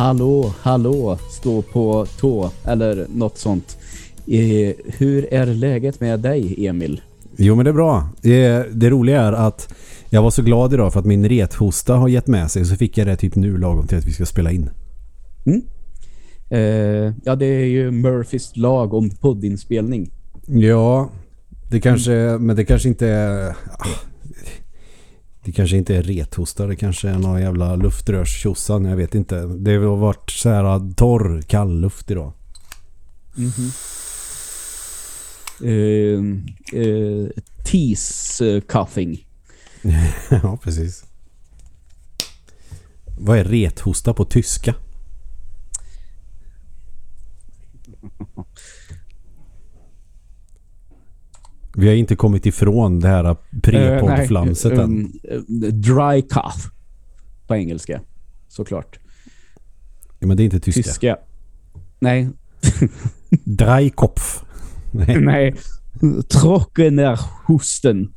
Hallå, hallå, stå på tå eller något sånt. Eh, hur är läget med dig, Emil? Jo men det är bra. Det, det roliga är att jag var så glad idag för att min rethosta har gett med sig så fick jag det typ nu lagom till att vi ska spela in. Mm. Eh, ja, det är ju Murphys lag om poddinspelning. Ja, det kanske, mm. men det kanske inte är... Ah, det kanske inte är rethosta, det kanske är någon jävla luftrörstjossan, jag vet inte. Det har varit så här torr, kall luft idag. Mm -hmm. uh, uh, tease coughing. ja, precis. Vad är rethosta på tyska? Vi har inte kommit ifrån det här prepoddflamset uh. Um, dry cough på engelska, såklart. Ja, men det är inte tyska. Tyska. Nej. dry Kopf. Nej. Nej. Trockener husten.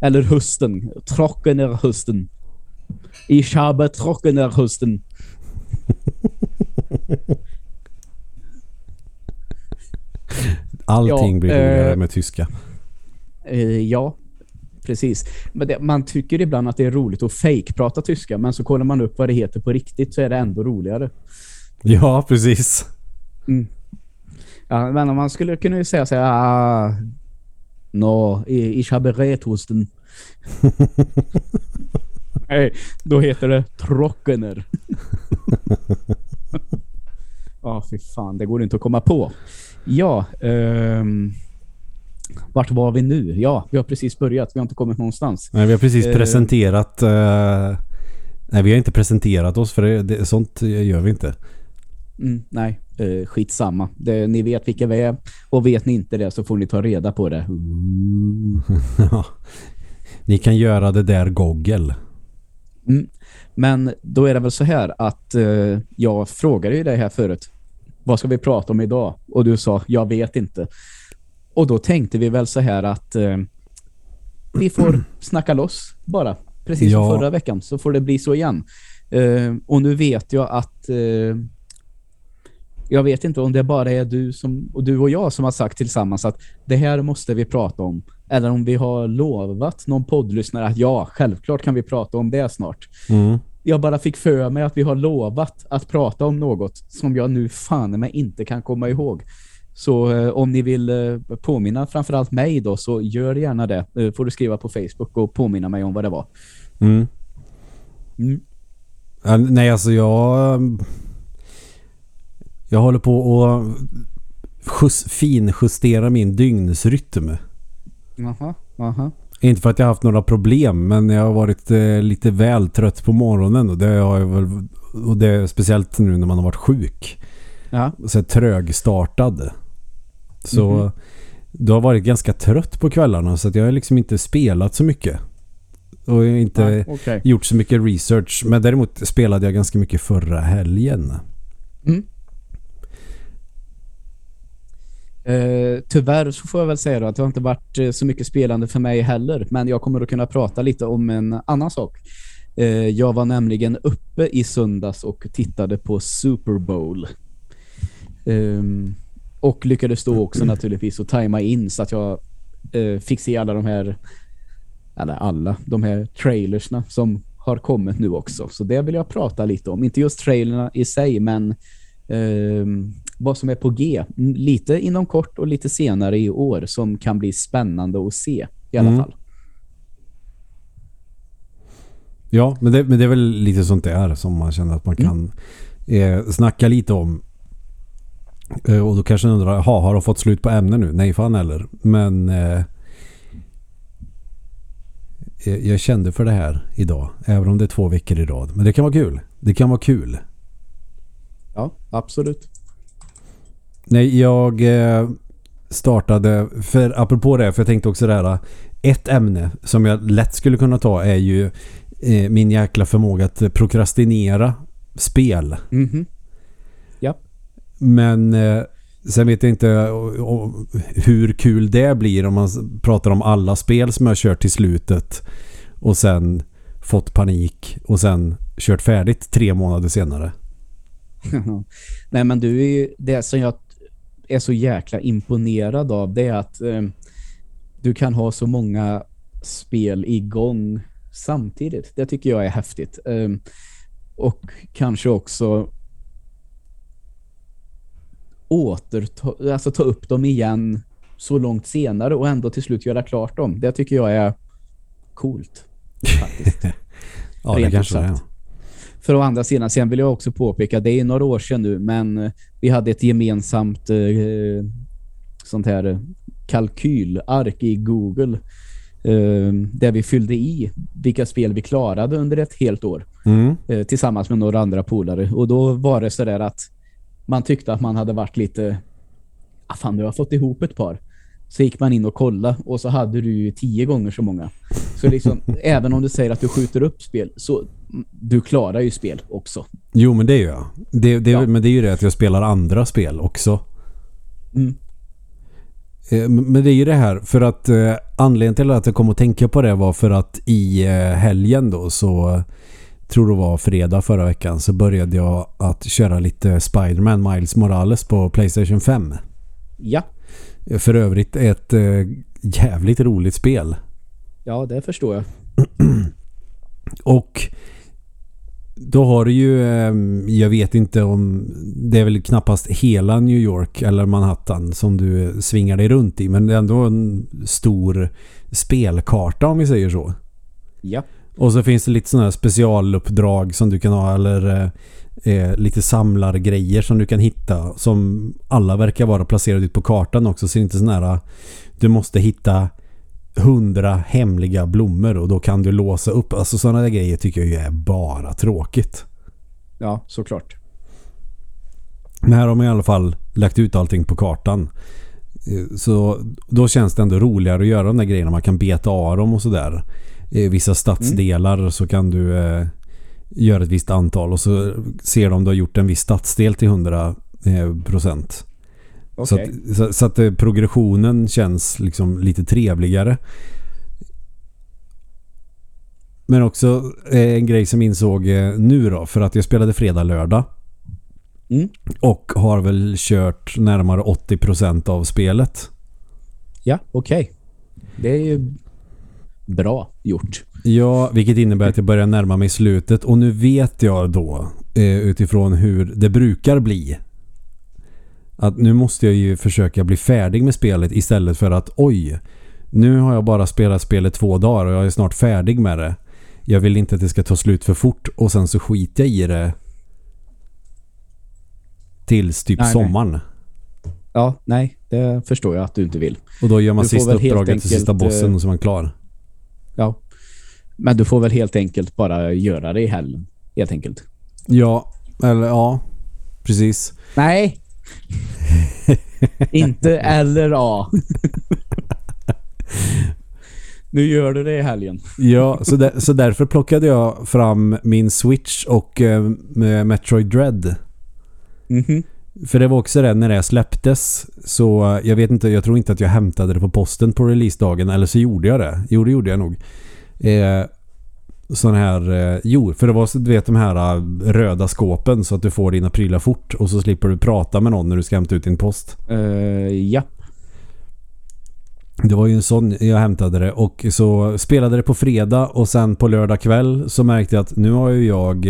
Eller husten. Trockener husten. Ich habe trockener husten. Allting ja, blir roligare eh, med tyska. Eh, ja, precis. Men det, man tycker ibland att det är roligt att fake-prata tyska, men så kollar man upp vad det heter på riktigt så är det ändå roligare. Ja, precis. Mm. Ja, men man skulle kunna säga så här, ah, no, ich habe Rethusten. Nej, då heter det Trockener. Ja, oh, fy fan. Det går inte att komma på. Ja, um, vart var vi nu? Ja, vi har precis börjat. Vi har inte kommit någonstans. Nej, vi har precis uh, presenterat... Uh, nej, vi har inte presenterat oss för det, det, sånt gör vi inte. Mm, nej, uh, skitsamma. Det, ni vet vilka vi är och vet ni inte det så får ni ta reda på det. ni kan göra det där Google. Mm. Men då är det väl så här att uh, jag frågade ju dig här förut vad ska vi prata om idag? Och du sa, jag vet inte. Och då tänkte vi väl så här att eh, vi får snacka loss bara. Precis ja. som förra veckan så får det bli så igen. Eh, och nu vet jag att eh, jag vet inte om det bara är du som och du och jag som har sagt tillsammans att det här måste vi prata om. Eller om vi har lovat någon poddlyssnare att ja, självklart kan vi prata om det snart. Mm jag bara fick för mig att vi har lovat att prata om något som jag nu fan mig inte kan komma ihåg. Så eh, om ni vill eh, påminna framförallt mig då så gör gärna det. Eh, får du skriva på Facebook och påminna mig om vad det var. Mm. Mm. Ja, nej alltså jag jag håller på att just, finjustera min dygnsrytm. Jaha, jaha. Inte för att jag haft några problem men jag har varit eh, lite väl trött på morgonen och det har jag väl och det är speciellt nu när man har varit sjuk. Ja. Så trögstartad. Så mm -hmm. du har varit ganska trött på kvällarna så att jag har liksom inte spelat så mycket. Och inte ah, okay. gjort så mycket research. Men däremot spelade jag ganska mycket förra helgen. Mm. Uh, tyvärr så får jag väl säga då att det har inte varit uh, så mycket spelande för mig heller. Men jag kommer att kunna prata lite om en annan sak. Uh, jag var nämligen uppe i söndags och tittade på Super Bowl. Um, och lyckades då också naturligtvis att tajma in så att jag fick se alla de här eller alla de här trailersna som har kommit nu också. Så det vill jag prata lite om. Inte just trailerna i sig men um, vad som är på G. Lite inom kort och lite senare i år som kan bli spännande att se i alla mm. fall. Ja, men det, men det är väl lite sånt där som man känner att man mm. kan eh, snacka lite om. Eh, och då kanske man undrar, ha, har de fått slut på ämnen nu? Nej, fan heller. Men eh, jag kände för det här idag. Även om det är två veckor i rad. Men det kan vara kul. Det kan vara kul. Ja, absolut. Nej, jag eh, startade, för apropå det, för jag tänkte också det här, ett ämne som jag lätt skulle kunna ta är ju eh, min jäkla förmåga att prokrastinera spel. Mm -hmm. Ja. Men eh, sen vet jag inte hur kul det blir om man pratar om alla spel som jag kört till slutet och sen fått panik och sen kört färdigt tre månader senare. Nej men du är det som jag är så jäkla imponerad av det är att eh, du kan ha så många spel igång samtidigt. Det tycker jag är häftigt. Eh, och kanske också återta, alltså ta upp dem igen så långt senare och ändå till slut göra klart dem. Det tycker jag är coolt. Faktiskt. ja, det kanske är. För å andra sidan, sen vill jag också påpeka, det är några år sedan nu, men vi hade ett gemensamt eh, sånt här kalkylark i Google eh, där vi fyllde i vilka spel vi klarade under ett helt år mm. eh, tillsammans med några andra polare. Och då var det så där att man tyckte att man hade varit lite ah, fan, du har fått ihop ett par. Så gick man in och kolla och så hade du ju tio gånger så många. Så liksom, även om du säger att du skjuter upp spel så du klarar ju spel också. Jo, men det gör jag. Det, det, ja. Men det är ju det att jag spelar andra spel också. Mm. Eh, men det är ju det här, för att eh, anledningen till att jag kom att tänka på det var för att i eh, helgen då så tror det var fredag förra veckan så började jag att köra lite Spider-Man Miles Morales på Playstation 5. Ja. För övrigt ett jävligt roligt spel. Ja, det förstår jag. Och då har du ju, ehm, jag vet inte om, det är väl knappast hela New York eller Manhattan som du svingar dig runt i. Men det är ändå en stor spelkarta om vi säger så. Ja. Och så finns det lite sådana här specialuppdrag som du kan ha eller eh, eh, lite samlargrejer som du kan hitta som alla verkar vara placerade ut på kartan också så det är inte sådana här du måste hitta hundra hemliga blommor och då kan du låsa upp. Alltså sådana där grejer tycker jag ju är bara tråkigt. Ja, såklart. Men här har man i alla fall lagt ut allting på kartan. Eh, så då känns det ändå roligare att göra de där grejerna. Man kan beta av dem och sådär. I vissa stadsdelar mm. så kan du eh, göra ett visst antal och så ser de om du har gjort en viss stadsdel till 100 eh, procent. Okay. Så, att, så, så att eh, progressionen känns liksom lite trevligare. Men också eh, en grej som insåg nu då, för att jag spelade fredag lördag. Mm. Och har väl kört närmare 80% av spelet. Ja, okej. Okay. Det är ju bra gjort. Ja, vilket innebär att jag börjar närma mig slutet. Och nu vet jag då, utifrån hur det brukar bli, att nu måste jag ju försöka bli färdig med spelet istället för att oj, nu har jag bara spelat spelet två dagar och jag är snart färdig med det. Jag vill inte att det ska ta slut för fort och sen så skiter jag i det tills typ nej, sommaren. Nej. Ja, nej, det förstår jag att du inte vill. Och då gör man sista uppdraget enkelt, till sista bossen eh, och så är man klar. Ja, men du får väl helt enkelt bara göra det i helgen. Helt enkelt. Ja, eller ja, precis. Nej, Inte eller A. nu gör du det i helgen. ja, så, där, så därför plockade jag fram min Switch och eh, Metroid Dread. Mm -hmm. För det var också det när det släpptes så jag vet inte, jag tror inte att jag hämtade det på posten på releasedagen eller så gjorde jag det. Jo, det gjorde jag nog. Eh, sån här, eh, jo, för det var du vet de här uh, röda skåpen så att du får dina prylar fort och så slipper du prata med någon när du ska hämta ut din post. Uh, ja. Det var ju en sån jag hämtade det och så spelade det på fredag och sen på lördag kväll så märkte jag att nu har ju jag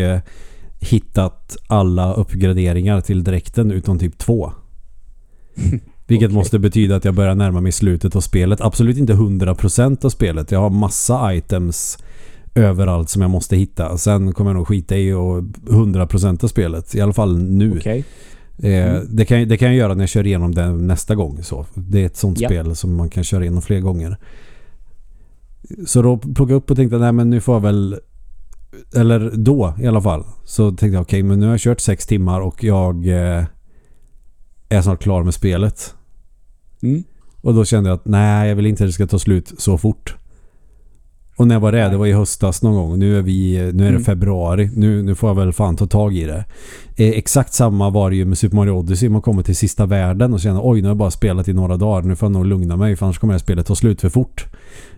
hittat alla uppgraderingar till direkten utom typ två. Vilket okay. måste betyda att jag börjar närma mig slutet av spelet. Absolut inte 100% av spelet. Jag har massa items överallt som jag måste hitta. Sen kommer jag nog skita i och 100% av spelet. I alla fall nu. Okay. Eh, mm. det, kan, det kan jag göra när jag kör igenom det nästa gång. Så. Det är ett sånt ja. spel som man kan köra igenom fler gånger. Så då plockade jag upp och tänkte nej men nu får jag väl eller då i alla fall så tänkte jag okej okay, men nu har jag kört sex timmar och jag eh, är snart klar med spelet. Mm. Och då kände jag att nej jag vill inte att det ska ta slut så fort. Och när var det? Det var i höstas någon gång. Nu är, vi, nu är det mm. februari. Nu, nu får jag väl fan ta tag i det. Eh, exakt samma var det ju med Super Mario Odyssey. Man kommer till sista världen och känner oj nu har jag bara spelat i några dagar. Nu får jag nog lugna mig för annars kommer det spelet ta slut för fort.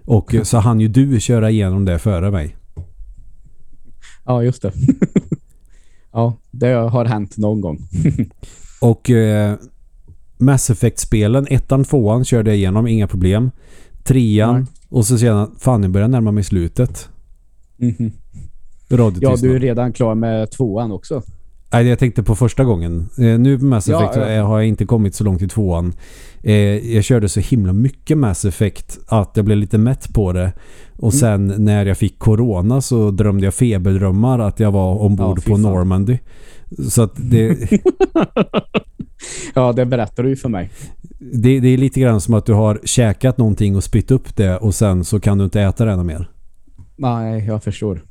Och så hann ju du köra igenom det före mig. Ja, just det. ja, det har hänt någon gång. och eh, Mass Effect-spelen, ettan, tvåan körde jag igenom, inga problem. Trean. Och så sedan, fan jag börjar närma mig slutet. Mm -hmm. Ja, du är redan klar med tvåan också. Nej, jag tänkte på första gången. Eh, nu med Mass Effect ja, ja. har jag inte kommit så långt i tvåan. Eh, jag körde så himla mycket Mass Effect att jag blev lite mätt på det. Och mm. sen när jag fick corona så drömde jag feberdrömmar att jag var ombord ja, på Normandy. Så att det... ja, det berättar du ju för mig. Det, det, är lite grann som att du har käkat någonting och spytt upp det och sen så kan du inte äta det ännu mer. Nej, jag förstår.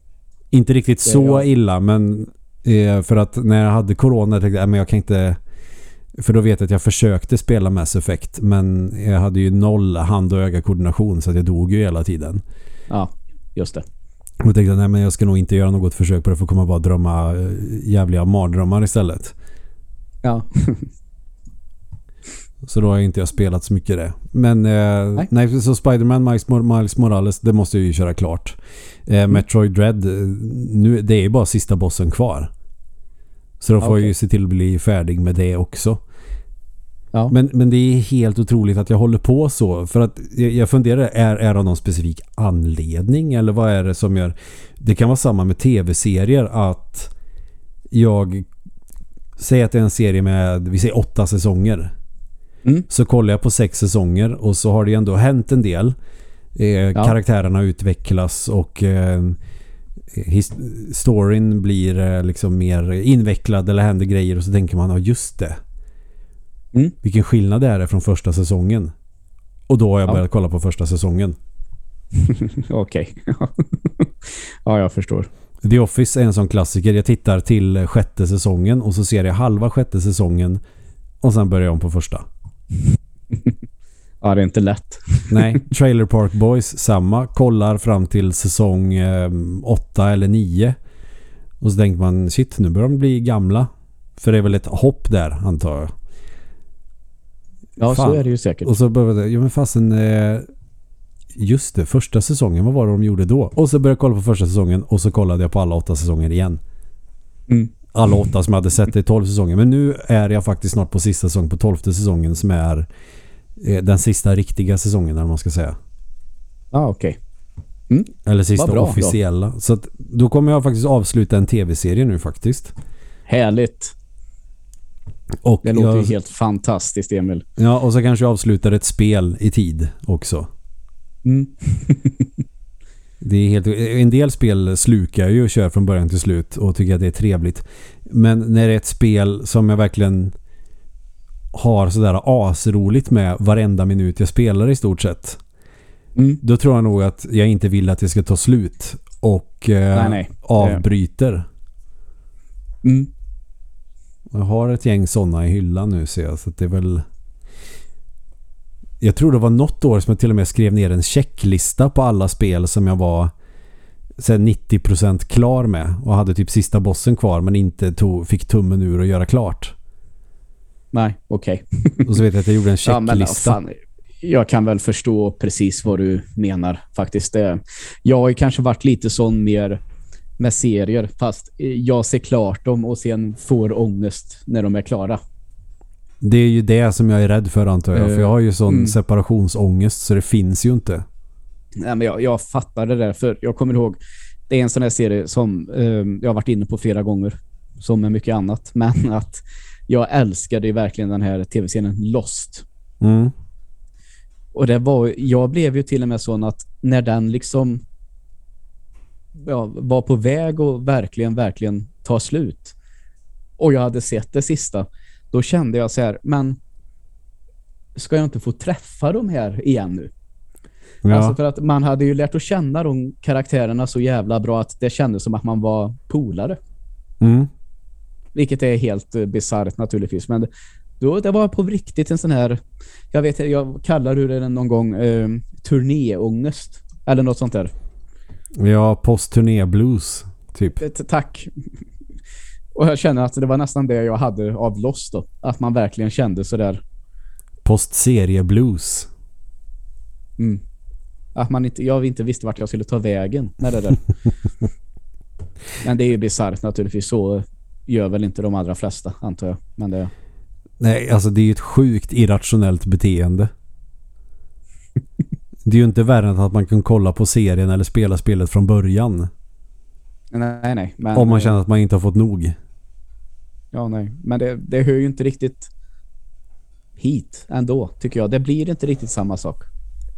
Inte riktigt så jag... illa, men eh, för att när jag hade corona tänkte jag, men jag kan inte för då vet jag att jag försökte spela Mass Effect men jag hade ju noll hand- och öga-koordination så att jag dog ju hela tiden. Ja, just det. Och tänkte nej men jag ska nog inte göra något försök på det för att komma bara drömma eh, jävliga mardrömmar istället. Ja. så då har jag inte jag spelat så mycket det. Men eh, nej. nej. så Spiderman Miles, Miles Morales det måste jag ju köra klart. Eh, mm. Metroid Dread eh, nu, det är ju bara sista bossen kvar. Så då får okay. jag ju se till att bli färdig med det också. Ja. Men, men det är helt otroligt att jag håller på så. För att jag, jag funderar, är, är det någon specifik anledning? Eller vad är det som gör... Det kan vara samma med tv-serier att jag säger att det är en serie med, vi säger åtta säsonger. Mm. Så kollar jag på sex säsonger och så har det ändå hänt en del. Eh, ja. Karaktärerna utvecklas och eh, storyn blir eh, liksom mer invecklad eller händer grejer och så tänker man, ja just det. Mm. Vilken skillnad det är från första säsongen. Och då har jag ja. börjat kolla på första säsongen. Okej. ja, jag förstår. The Office är en sån klassiker. Jag tittar till sjätte säsongen och så ser jag halva sjätte säsongen och sen börjar jag om på första. ja, det är inte lätt. Nej, Trailer Park Boys samma. Kollar fram till säsong eh, åtta eller nio. Och så tänker man, shit, nu börjar de bli gamla. För det är väl ett hopp där, antar jag. Ja, Fan. så är det ju säkert. Och så började ja men fasen eh, just det, första säsongen, vad var det de gjorde då? Och så började jag kolla på första säsongen och så kollade jag på alla åtta säsonger igen. Mm. Alla åtta som jag hade sett i tolv säsonger. Men nu är jag faktiskt snart på sista säsongen på tolfte säsongen som är eh, den sista riktiga säsongen, eller man ska säga. Ja, ah, okej. Okay. Mm. Eller sista bra, officiella. Då. Så att, då kommer jag faktiskt avsluta en tv-serie nu faktiskt. Härligt. Och det låter jag, ju helt fantastiskt, Emil. Ja, och så kanske jag avslutar ett spel i tid också. Mm. det är helt, en del spel slukar jag ju och kör från början till slut och tycker att det är trevligt. Men när det är ett spel som jag verkligen har sådär asroligt med varenda minut jag spelar i stort sett. Mm. Då tror jag nog att jag inte vill att det ska ta slut och eh, nej, nej. avbryter. Mm. Jag har ett gäng sådana i hyllan nu ser jag. Så det är väl... Jag tror det var något år som jag till och med skrev ner en checklista på alla spel som jag var sen 90% klar med. Och hade typ sista bossen kvar men inte tog, fick tummen ur att göra klart. Nej, okej. Okay. och så vet jag att jag gjorde en checklista. Ja, men, fan, jag kan väl förstå precis vad du menar faktiskt. Jag har ju kanske varit lite sån mer med serier fast jag ser klart dem och sen får ångest när de är klara. Det är ju det som jag är rädd för antar jag. För jag har ju sån mm. separationsångest så det finns ju inte. Nej, men jag, jag fattar det där för jag kommer ihåg det är en sån här serie som eh, jag har varit inne på flera gånger som med mycket annat. Men att jag älskade ju verkligen den här tv-serien Lost. Mm. Och det var, jag blev ju till och med sån att när den liksom ja, var på väg att verkligen, verkligen ta slut. Och jag hade sett det sista. Då kände jag så här, men ska jag inte få träffa de här igen nu? Ja. Alltså för att man hade ju lärt att känna de karaktärerna så jävla bra att det kändes som att man var polare. Mm. Vilket är helt bisarrt naturligtvis. Men då, det var på riktigt en sån här, jag vet jag kallar det någon gång uh, turnéångest. Eller något sånt där. Ja, postturné blues typ. Eh, tack. Och jag känner att det var nästan det jag hade av Lost då. Att man verkligen kände sådär. Postserie blues. Mm. Att man inte, jag inte visste vart jag skulle ta vägen med det där. Men det är ju bisarrt naturligtvis. Så gör väl inte de allra flesta, antar jag. Men det... Nej, alltså det är ju ett sjukt irrationellt beteende. det är ju inte värre än att man kan kolla på serien eller spela spelet från början. Nej, nej. Men, Om man känner att man inte har fått nog. Ja, nej. Men det, det hör ju inte riktigt hit ändå, tycker jag. Det blir inte riktigt samma sak.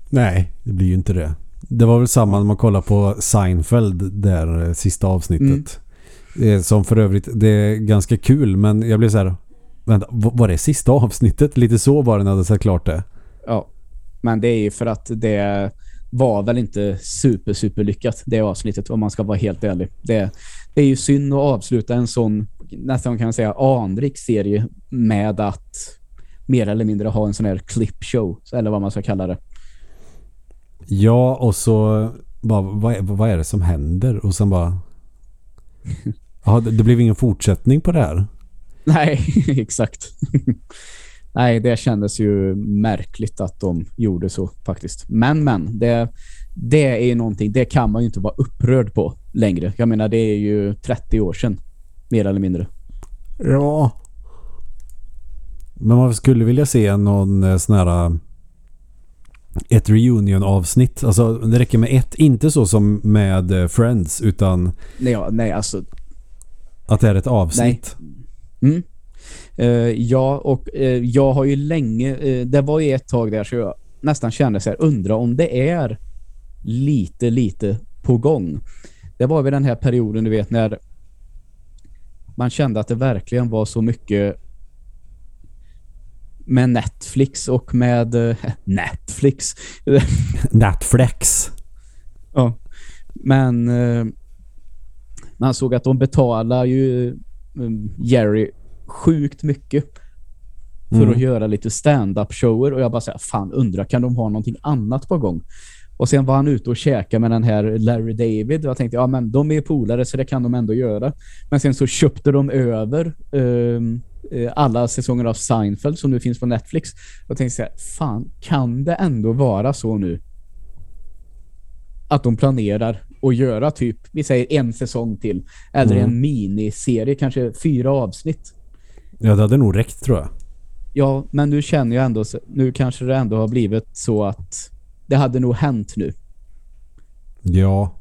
Nej, det blir ju inte det. Det var väl samma när man kollar på Seinfeld där eh, sista avsnittet. Mm. Som för övrigt, det är ganska kul men jag blev så här vänta, var det sista avsnittet? Lite så var det när jag hade sett klart det. Ja, men det är ju för att det var väl inte super super lyckat det avsnittet om man ska vara helt ärlig. Det, det är ju synd att avsluta en sån nästan kan man säga anrik serie med att mer eller mindre ha en sån här clip show eller vad man ska kalla det. Ja, och så bara, vad, är, vad är det som händer? Och sen bara ja, det, det blev ingen fortsättning på det här. Nej, exakt. Nej, det kändes ju märkligt att de gjorde så faktiskt. Men, men, det, det är någonting, det kan man ju inte vara upprörd på längre. Jag menar, det är ju 30 år sedan, mer eller mindre. Ja. Men man skulle vilja se någon eh, sån här ett reunion-avsnitt. Alltså det räcker med ett, inte så som med eh, Friends utan nej, ja, nej alltså att det är ett avsnitt. Nej. Mm. Uh, ja, och uh, jag har ju länge uh, det var ju ett tag där så jag nästan kände så här, undra om det är lite, lite på gång. Det var vid den här perioden, du vet, när man kände att det verkligen var så mycket med Netflix och med Netflix. Netflix. Ja. Men man såg att de betalar ju Jerry sjukt mycket för mm. att göra lite stand-up shower och jag bara säger fan undrar kan de ha någonting annat på gång? Och sen var han ute och käkade med den här Larry David och jag tänkte ja men de är polare så det kan de ändå göra. Men sen så köpte de över um, alla säsonger av Seinfeld som nu finns på Netflix. Och tänkte så här, fan, kan det ändå vara så nu att de planerar att göra typ, vi säger en säsong till eller mm. en miniserie, kanske fyra avsnitt. Ja, det hade nog räckt tror jag. Ja, men nu känner jag ändå, nu kanske det ändå har blivit så att det hade nog hänt nu. Ja,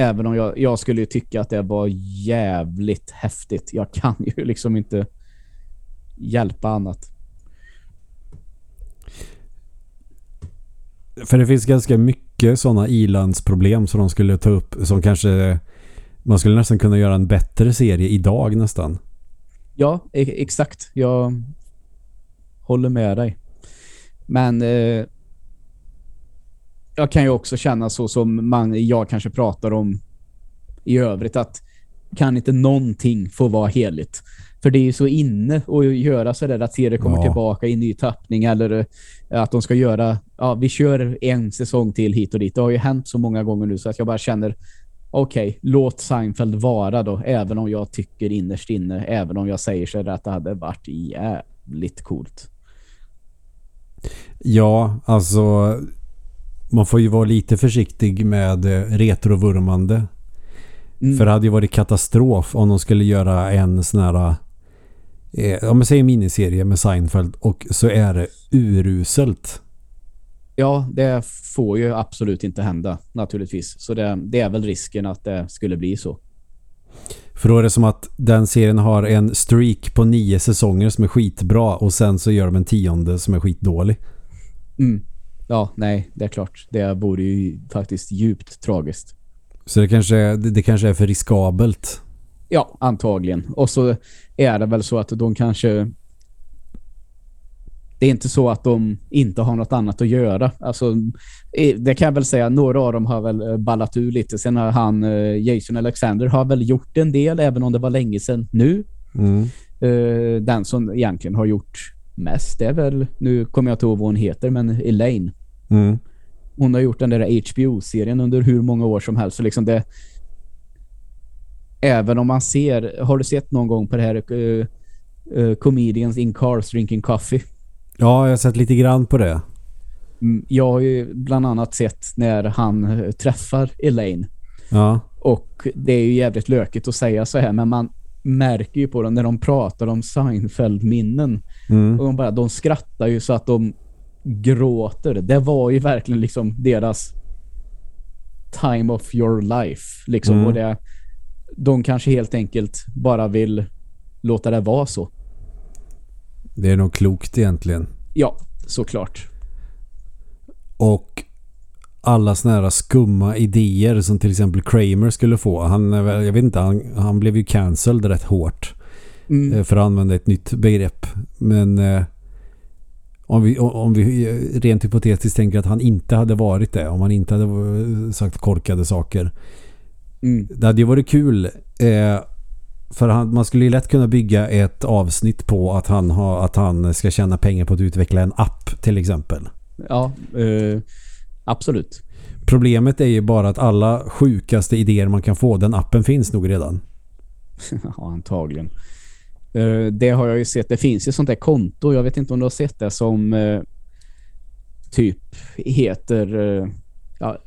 Även om jag, jag skulle tycka att det var jävligt häftigt. Jag kan ju liksom inte hjälpa annat. För det finns ganska mycket sådana ilandsproblem som de skulle ta upp som kanske man skulle nästan kunna göra en bättre serie idag nästan. Ja, e- exakt. Jag håller med dig. Men eh, jag kan ju också känna så som man, jag kanske pratar om i övrigt att kan inte någonting få vara heligt. För det är ju så inne att göra så där att serier kommer ja. tillbaka i ny tappning eller eh, att de ska göra, ja vi kör en säsong till hit och dit. Det har ju hänt så många gånger nu så att jag bara känner okej, okay, låt Seinfeld vara då. Även om jag tycker innerst inne, även om jag säger så att det hade varit jävligt coolt. Ja, alltså man får ju vara lite försiktig med eh, retrovurmande. Mm. För det hade ju varit katastrof om de skulle göra en sån här eh, om man säger miniserie med Seinfeld och så är det uruselt. Ja, det får ju absolut inte hända naturligtvis. Så det, det är väl risken att det skulle bli så. För då är det som att den serien har en streak på nio säsonger som är skitbra och sen så gör de en tionde som är skitdålig. Mm. Ja, nej, det är klart. Det vore ju faktiskt djupt tragiskt. Så det kanske, det, det kanske är för riskabelt? Ja, antagligen. Och så är det väl så att de kanske... Det är inte så att de inte har något annat att göra. Alltså, det kan jag väl säga, några av dem har väl eh, ballat ur lite. Sen har han, eh, Jason Alexander, har väl gjort en del, även om det var länge sedan nu. Mm. Eh, den som egentligen har gjort mest det är väl, nu kommer jag inte ihåg vad hon heter, men Elaine. Mm. Hon har gjort den där HBO-serien under hur många år som helst. Så liksom det även om man ser, har du sett någon gång på det här uh, uh, Comedians in Cars Drinking Coffee? Ja, jag har sett lite grann på det. Mm, jag har ju bland annat sett när han träffar Elaine. Ja. Och det är ju jävligt lökigt att säga så här, men man märker ju på dem när de pratar om Seinfeld-minnen. Mm. Och de, bara, de skrattar ju så att de gråter. Det var ju verkligen liksom deras time of your life. Liksom. Mm. Och det, de kanske helt enkelt bara vill låta det vara så. Det är nog klokt egentligen. Ja, såklart. Och alla såna här skumma idéer som till exempel Kramer skulle få. Han, jag vet inte, han, han blev ju cancelled rätt hårt. Mm. Eh, för att använda ett nytt begrepp. Men eh, om, vi, om vi rent hypotetiskt tänker att han inte hade varit det. Om han inte hade sagt korkade saker. Mm. Det hade ju varit kul. Eh, för han, man skulle ju lätt kunna bygga ett avsnitt på att han, har, att han ska tjäna pengar på att utveckla en app till exempel. Ja, eh, absolut. Problemet är ju bara att alla sjukaste idéer man kan få, den appen finns nog redan. ja, antagligen. Eh, det har jag ju sett. Det finns ju sånt där konto. Jag vet inte om du har sett det som eh, typ heter eh, ja,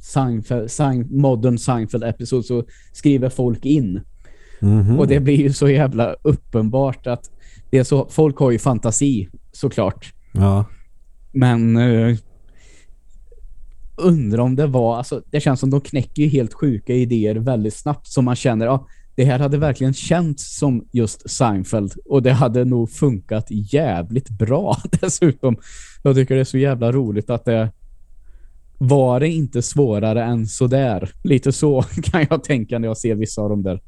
Seinfeld, Sein, Modern Seinfeld Episode så skriver folk in. Mm -hmm. Och det blir ju så jävla uppenbart att det är så, folk har ju fantasi såklart. Ja. Men uh, undrar om det var, alltså det känns som de knäcker ju helt sjuka idéer väldigt snabbt som man känner, ja, det här hade verkligen känts som just Seinfeld och det hade nog funkat jävligt bra dessutom. Jag tycker det är så jävla roligt att det var det inte svårare än sådär. Lite så kan jag tänka när jag ser vissa av dem där.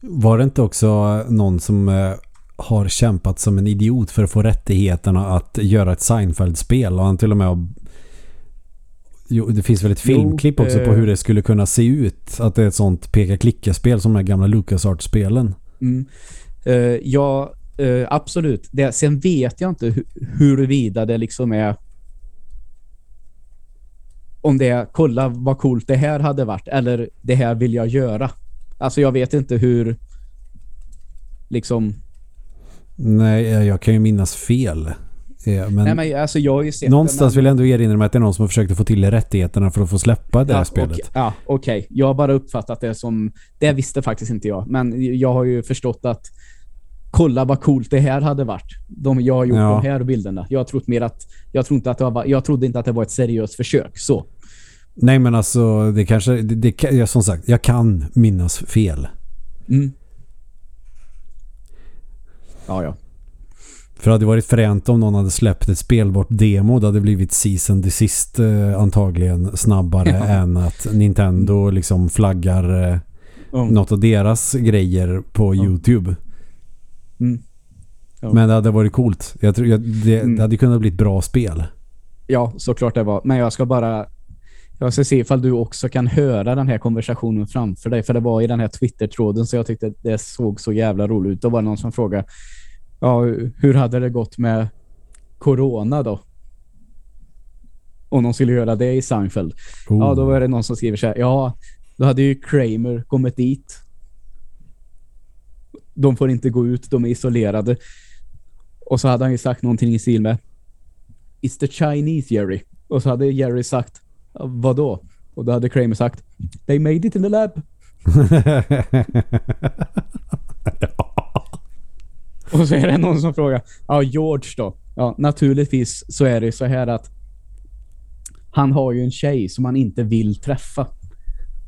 Var det inte också någon som eh, har kämpat som en idiot för att få rättigheterna att göra ett Seinfeld-spel och han till och med har Jo, det finns väl ett filmklipp också på eh, hur det skulle kunna se ut. Att det är ett sånt peka-klicka-spel som de gamla LucasArts-spelen. Mm. Uh, ja, uh, absolut. Det, sen vet jag inte huruvida det liksom är om det är kolla vad coolt det här hade varit eller det här vill jag göra. Alltså jag vet inte hur liksom Nej, jag kan ju minnas fel. Men, Nej, men alltså jag har ju sett någonstans vill jag ändå erinra mig att det är någon som har försökt få till rättigheterna för att få släppa det ja, här spelet. Okay, ja, okej. Okay. Jag har bara uppfattat det som... Det visste faktiskt inte jag. Men jag har ju förstått att kolla vad coolt det här hade varit. De, jag har gjort ja. de här bilderna. Jag, trott mer att, jag, trodde inte att det var, jag trodde inte att det var ett seriöst försök. Så. Nej, men alltså det kanske... Det, det, som sagt, jag kan minnas fel. Mm. Ja, ja. För det hade varit fränt om någon hade släppt ett spelbart demo. Det hade blivit season desist eh, antagligen snabbare ja. än att Nintendo liksom flaggar eh, mm. något av deras grejer på mm. Youtube. Mm. Ja. Men det hade varit coolt. Jag tror, jag, det, mm. det hade kunnat bli ett bra spel. Ja, såklart det var. Men jag ska bara jag ska se ifall du också kan höra den här konversationen framför dig. För det var i den här Twitter-tråden så jag tyckte det såg så jävla roligt ut. Då var det någon som frågade ja, hur hade det gått med corona då? Om de skulle göra det i Seinfeld. Oh. Ja, då var det någon som skriver så här. Ja, då hade ju Kramer kommit dit. De får inte gå ut, de är isolerade. Och så hade han ju sagt någonting i stil med It's the Chinese Jerry. Och så hade Jerry sagt vad då? Och då hade Kramer sagt They made it in the lab. Och så är det någon som frågar Ja, George då? Ja, naturligtvis så är det så här att han har ju en tjej som han inte vill träffa.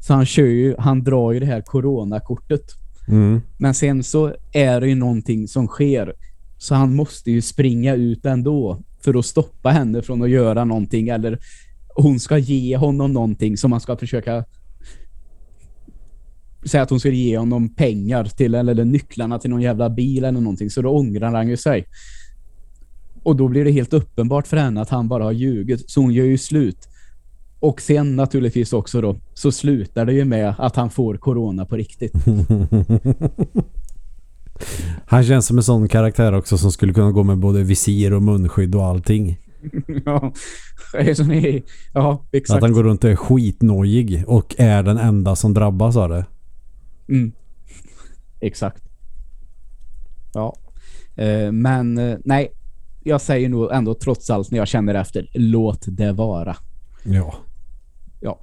Så han kör ju, han drar ju det här coronakortet. Mm. Men sen så är det ju någonting som sker. Så han måste ju springa ut ändå för att stoppa henne från att göra någonting eller hon ska ge honom någonting som man ska försöka säga att hon skulle ge honom pengar till eller, eller nycklarna till någon jävla bil eller någonting så då ångrar han ju sig. Och då blir det helt uppenbart för henne att han bara har ljugit. Så hon gör ju slut. Och sen naturligtvis också då så slutar det ju med att han får corona på riktigt. han känns som en sån karaktär också som skulle kunna gå med både visir och munskydd och allting. ja, som är, ja, exakt. Att han går runt och är skitnojig och är den enda som drabbas av det. Mm. Exakt. Ja. Eh, men eh, nej, jag säger nog ändå trots allt när jag känner efter, låt det vara. Ja. Ja.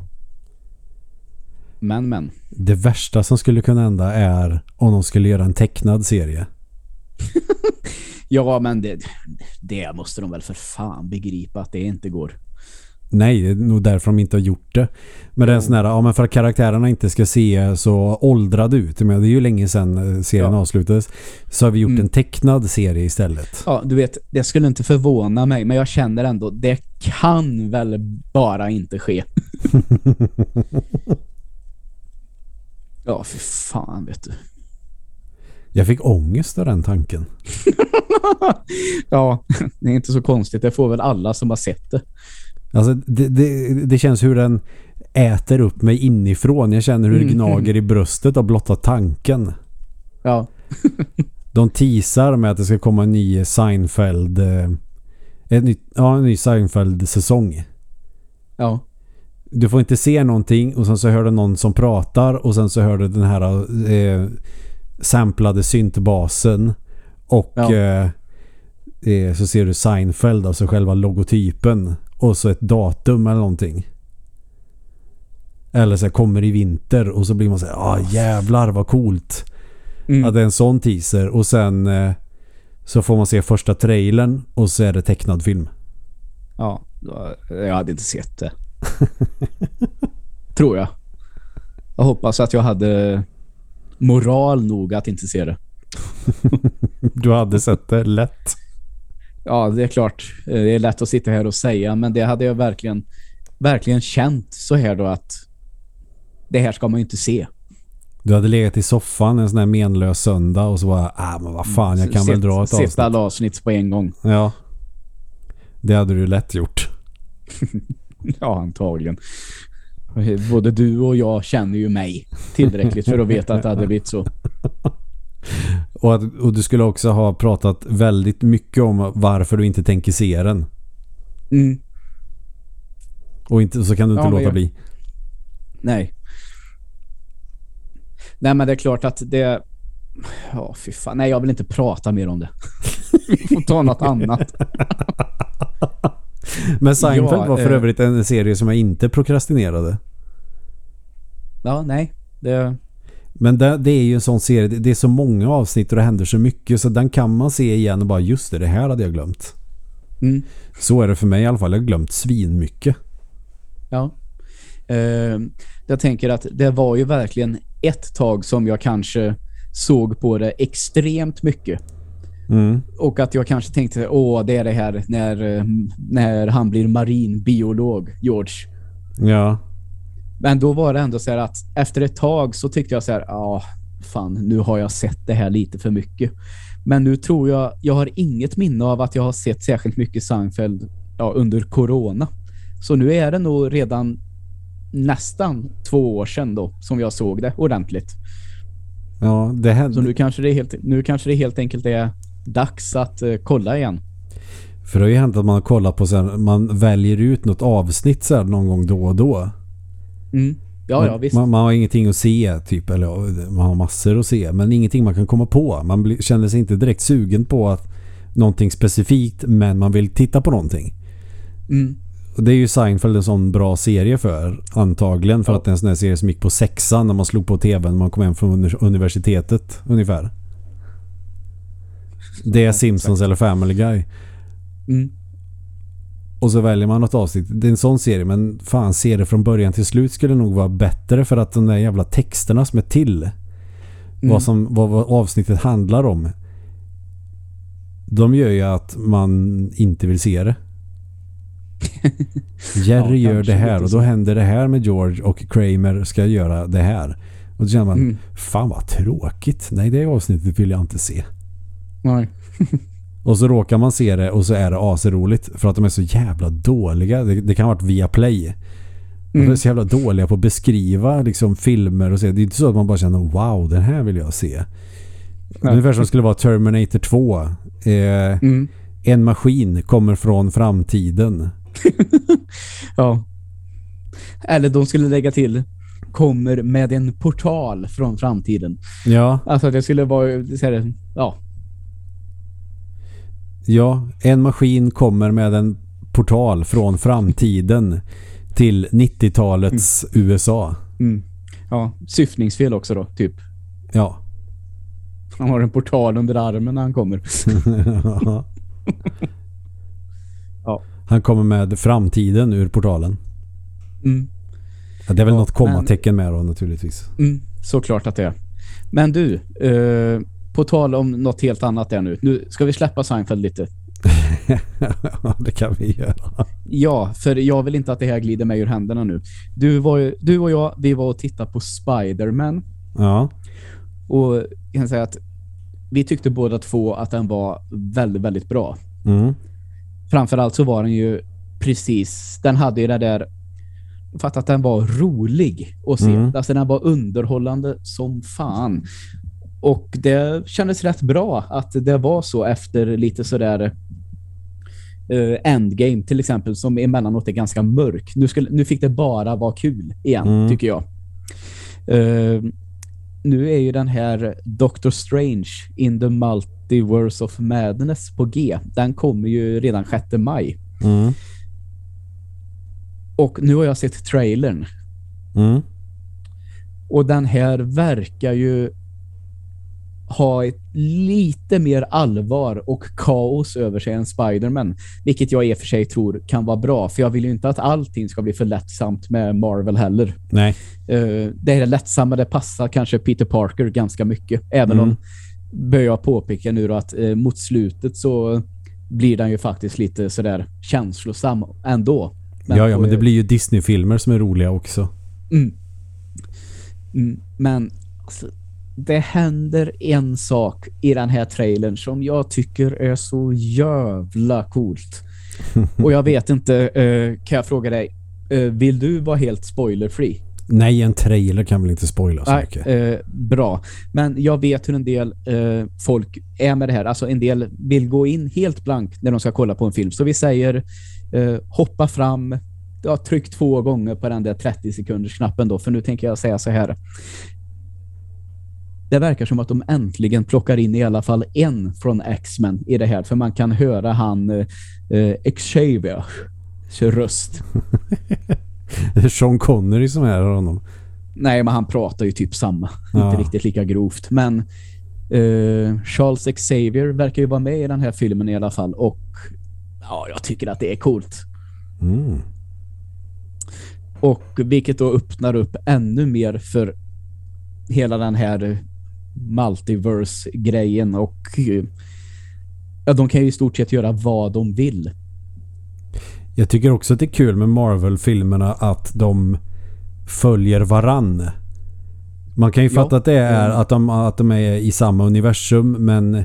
Men, men. Det värsta som skulle kunna hända är om de skulle göra en tecknad serie. ja, men det, det måste de väl för fan begripa att det inte går. Nej, det är nog därför de inte har gjort det. Men det är sån här, ja men för att karaktärerna inte ska se så åldrade ut. Men det är ju länge sedan eh, serien ja. avslutades. Så har vi gjort mm. en tecknad serie istället. Ja, du vet, det skulle inte förvåna mig. Men jag känner ändå, det kan väl bara inte ske. ja, för fan vet du. Jag fick ångest av den tanken. ja, det är inte så konstigt. Det får väl alla som har sett det. Alltså det, det, det, känns hur den äter upp mig inifrån. Jag känner hur det mm. gnager i bröstet av blotta tanken. Ja. De teasar med att det ska komma en ny Seinfeld eh, ett nytt, ja, en ny Seinfeld-säsong. Ja. Du får inte se någonting och sen så hör du någon som pratar och sen så hör du den här eh, samplade syntbasen och ja. eh, eh så ser du Seinfeld, alltså själva logotypen och så ett datum eller någonting. Eller så kommer i vinter och så blir man så här, ah jävlar vad coolt. Mm. Att det är en sån teaser och sen eh, så får man se första trailern och så är det tecknad film. Ja, jag hade inte sett det. Tror jag. Jag hoppas att jag hade moral nog att inte se det. du hade sett det lätt. Ja, det är klart. Det är lätt att sitta här och säga, men det hade jag verkligen verkligen känt så här då att det här ska man ju inte se. Du hade legat i soffan en sån här menlös söndag och så var ah men vad fan, jag kan Sitt, väl dra ett avsnitt. Sitta alla avsnitt på en gång. Ja. Det hade du lätt gjort. ja, antagligen. Både du och jag känner ju mig tillräckligt för att veta att det hade blivit så. Och, att, och du skulle också ha pratat väldigt mycket om varför du inte tänker se den. Mm. Och inte, så kan du inte ja, låta jag... bli. Nej. Nej, men det är klart att det... Ja, fy fan. Nej, jag vill inte prata mer om det. Vi får ta något annat. men Seinfeld ja, var för eh... övrigt en serie som jag inte prokrastinerade. Ja, nej. Det... Men det, det, är ju en sån serie, det, är så många avsnitt och det händer så mycket så den kan man se igen och bara just det, det här hade jag glömt. Mm. Så är det för mig i alla fall, jag har glömt svin mycket. Ja. Uh, jag tänker att det var ju verkligen ett tag som jag kanske såg på det extremt mycket. Mm. Och att jag kanske tänkte, åh det är det här när, när han blir marinbiolog, George. Ja. Men då var det ändå så här att efter ett tag så tyckte jag så här, ja fan nu har jag sett det här lite för mycket. Men nu tror jag, jag har inget minne av att jag har sett särskilt mycket Seinfeld ja, under corona. Så nu är det nog redan nästan två år sedan då som jag såg det ordentligt. Ja, det hände. Så nu kanske det, helt, nu kanske det helt enkelt är dags att uh, kolla igen. För det har ju hänt att man kollar på sen, man väljer ut något avsnitt så här någon gång då och då. Mm. Ja, man, ja, visst. Man, man, har ingenting att se, typ, eller man har massor att se, men ingenting man kan komma på. Man blir, känner sig inte direkt sugen på att någonting specifikt, men man vill titta på någonting. Mm. Det är ju Seinfeld en sån bra serie för, antagligen, för ja. att det är en sån här serie som gick på sexan när man slog på tvn när man kom hem från universitetet, ungefär. Det är Simpsons eller Family Guy. Mm. Och så väljer man något avsnitt. Det är en sån serie, men fan, se det från början till slut skulle nog vara bättre för att de där jävla texterna som är till mm. vad, som, vad, vad avsnittet handlar om de gör ju att man inte vill se det. Jerry ja, gör det här och då händer det här med George och Kramer ska göra det här. Och då känner man, mm. fan vad tråkigt. Nej, det avsnittet vill jag inte se. Nej. Och så råkar man se det och så är det aseroligt för att de är så jävla dåliga. Det, det kan ha varit via play. Mm. De är så jävla dåliga på att beskriva liksom, filmer och se. Det är inte så att man bara känner wow, den här vill jag se. Nej. Ungefär som det skulle vara Terminator 2. Eh, mm. En maskin kommer från framtiden. ja. Eller de skulle lägga till kommer med en portal från framtiden. Ja. Alltså det skulle vara så här, ja, Ja, en maskin kommer med en portal från framtiden till 90-talets mm. USA. Mm. Ja, syftningsfel också då, typ. Ja. Han har en portal under armen när han kommer. ja. Han kommer med framtiden ur portalen. Mm. Ja, det är väl ja, något kommatecken med då naturligtvis. Mm, såklart att det är. Men du, eh, på tal om något helt annat där nu. Nu ska vi släppa Seinfeld lite. Ja, det kan vi göra. Ja, för jag vill inte att det här glider mig ur händerna nu. Du, var, du och jag, vi var och tittade på Spiderman. Ja. Och jag kan säga att vi tyckte båda två att den var väldigt, väldigt bra. Mm. Framförallt så var den ju precis, den hade ju det där fatt att den var rolig att se. Mm. Alltså den var underhållande som fan. Och det kändes rätt bra att det var så efter lite sådär uh, Endgame till exempel som emellanåt är ganska mörk. Nu, skulle, nu fick det bara vara kul igen, mm. tycker jag. Uh, nu är ju den här Doctor Strange in the Multiverse of Madness på G. Den kommer ju redan 6 maj. Mm. Och nu har jag sett trailern. Mm. Och den här verkar ju ha ett lite mer allvar och kaos över sig än Spiderman. Vilket jag i och för sig tror kan vara bra. För jag vill ju inte att allting ska bli för lättsamt med Marvel heller. Nej. Uh, det här lättsamma, det passar kanske Peter Parker ganska mycket. Även mm. om, bör jag påpeka nu då, att uh, mot slutet så blir den ju faktiskt lite sådär känslosam ändå. Men ja, ja, men det blir ju Disney-filmer som är roliga också. Mm. Mm, men alltså, det händer en sak i den här trailern som jag tycker är så jävla coolt. Och jag vet inte, uh, kan jag fråga dig, uh, vill du vara helt spoiler-free? Nej, en trailer kan väl inte spoila så Nej, mycket. Uh, bra. Men jag vet hur en del folk är med det här. Alltså en del vill gå in helt blank när de ska kolla på en film. Så vi säger hoppa fram, ja, tryck två gånger på den där 30 sekunders knappen då. För nu tänker jag säga så här det verkar som att de äntligen plockar in i alla fall en från X-Men i det här. För man kan höra han eh, Xavier röst. det är Sean Connery som är honom. Nej, men han pratar ju typ samma. Ja. Inte riktigt lika grovt. Men eh, Charles Xavier verkar ju vara med i den här filmen i alla fall. Och ja, jag tycker att det är coolt. Mm. Och vilket då öppnar upp ännu mer för hela den här multiverse-grejen och ja, de kan ju i stort sett göra vad de vill. Jag tycker också att det är kul med Marvel-filmerna att de följer varann. Man kan ju fatta ja. att det är att de, att de är i samma universum men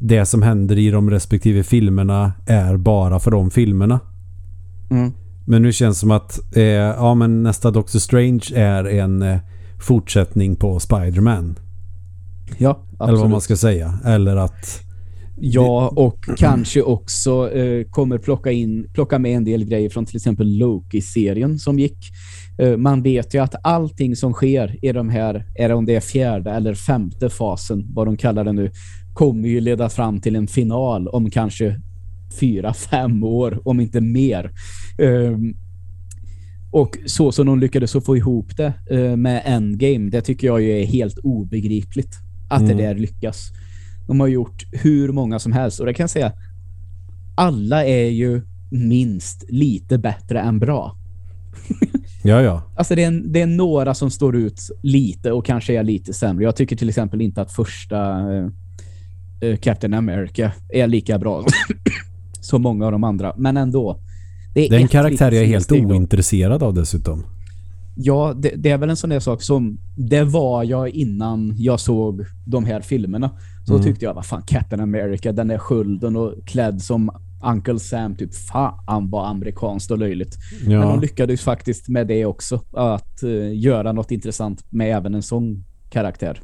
det som händer i de respektive filmerna är bara för de filmerna. Mm. Men nu känns det som att eh, ja, men nästa Doctor Strange är en eh, fortsättning på Spider-Man. Ja, absolut. Eller vad man ska säga. Eller att... Ja, och kanske också eh, kommer plocka, in, plocka med en del grejer från till exempel Loki-serien som gick. Eh, man vet ju att allting som sker i de här, är om det är fjärde eller femte fasen, vad de kallar det nu, kommer ju leda fram till en final om kanske fyra, fem år, om inte mer. Eh, och så som de lyckades få ihop det eh, med Endgame, det tycker jag ju är helt obegripligt att mm. det där lyckas. De har gjort hur många som helst och det kan jag säga alla är ju minst lite bättre än bra. ja, ja. Alltså det är, det är några som står ut lite och kanske är lite sämre. Jag tycker till exempel inte att första uh, Captain America är lika bra som många av de andra. Men ändå. Det är, det är en karaktär jag är helt ointresserad av dessutom. Ja, det, det, är väl en sån där sak som det var jag innan jag såg de här filmerna. Så mm. tyckte jag, vad fan, Captain America, den är skölden och klädd som Uncle Sam, typ fan vad amerikanskt och löjligt. Ja. Men de lyckades faktiskt med det också, att uh, göra något intressant med även en sån karaktär.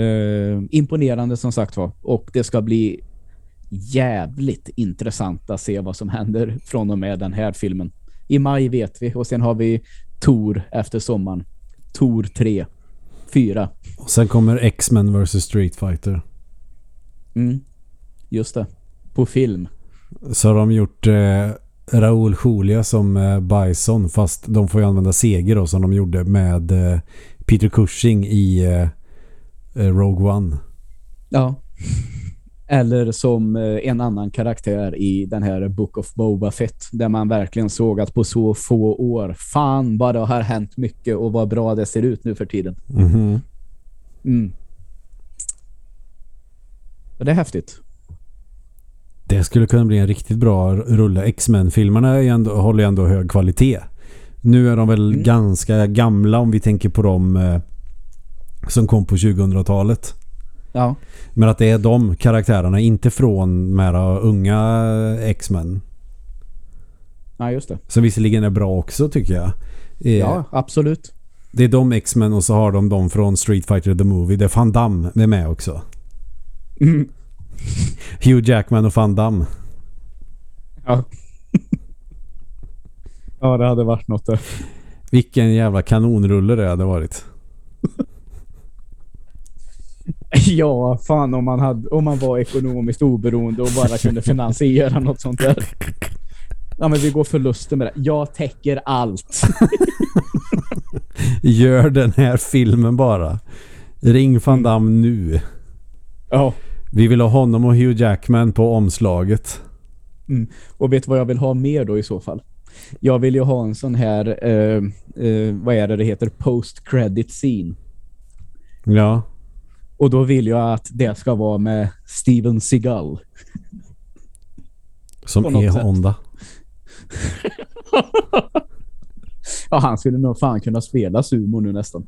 Uh, imponerande som sagt var. Och det ska bli jävligt intressant att se vad som händer från och med den här filmen. I maj vet vi. Och sen har vi Tor efter sommaren. Tor 3. 4. Och sen kommer X-Men vs Street Fighter. Mm. Just det. På film. Så har de gjort eh, Raúl Julia som eh, Bison fast de får ju använda seger då som de gjorde med eh, Peter Cushing i eh, eh, Rogue One. Ja. Eller som eh, en annan karaktär i den här Book of Boba Fett där man verkligen såg att på så få år fan vad det har hänt mycket och vad bra det ser ut nu för tiden. Mm -hmm. mm. Det är häftigt. Det skulle kunna bli en riktigt bra rulle. X-Men-filmerna håller ju ändå hög kvalitet. Nu är de väl mm. ganska gamla om vi tänker på dem eh, som kom på 2000-talet. Ja. Men att det är de karaktärerna, inte från mera unga X-Men. Ja, just det. Som visserligen är bra också tycker jag. Eh, ja, absolut. Det är de X-Men och så har de de från Street Fighter The Movie. Det är Van Damme med med också. Mm. Hugh Jackman och Van Damme. Ja. ja, det hade varit något där. Vilken jävla kanonrulle det hade varit. Ja, fan om man, hade, om man var ekonomiskt oberoende och bara kunde finansiera något sånt där. Ja, men vi går förluster med det. Jag täcker allt. Gör den här filmen bara. Ring Van Damme nu. Ja. Vi vill ha honom och Hugh Jackman på omslaget. Mm. Och vet vad jag vill ha mer då i så fall? Jag vill ju ha en sån här eh, eh, vad är det det heter? Post-credit scene. Ja. Och då vill jag att det ska vara med Steven Seagal. Som är Honda. ja, han skulle nog fan kunna spela sumo nu nästan.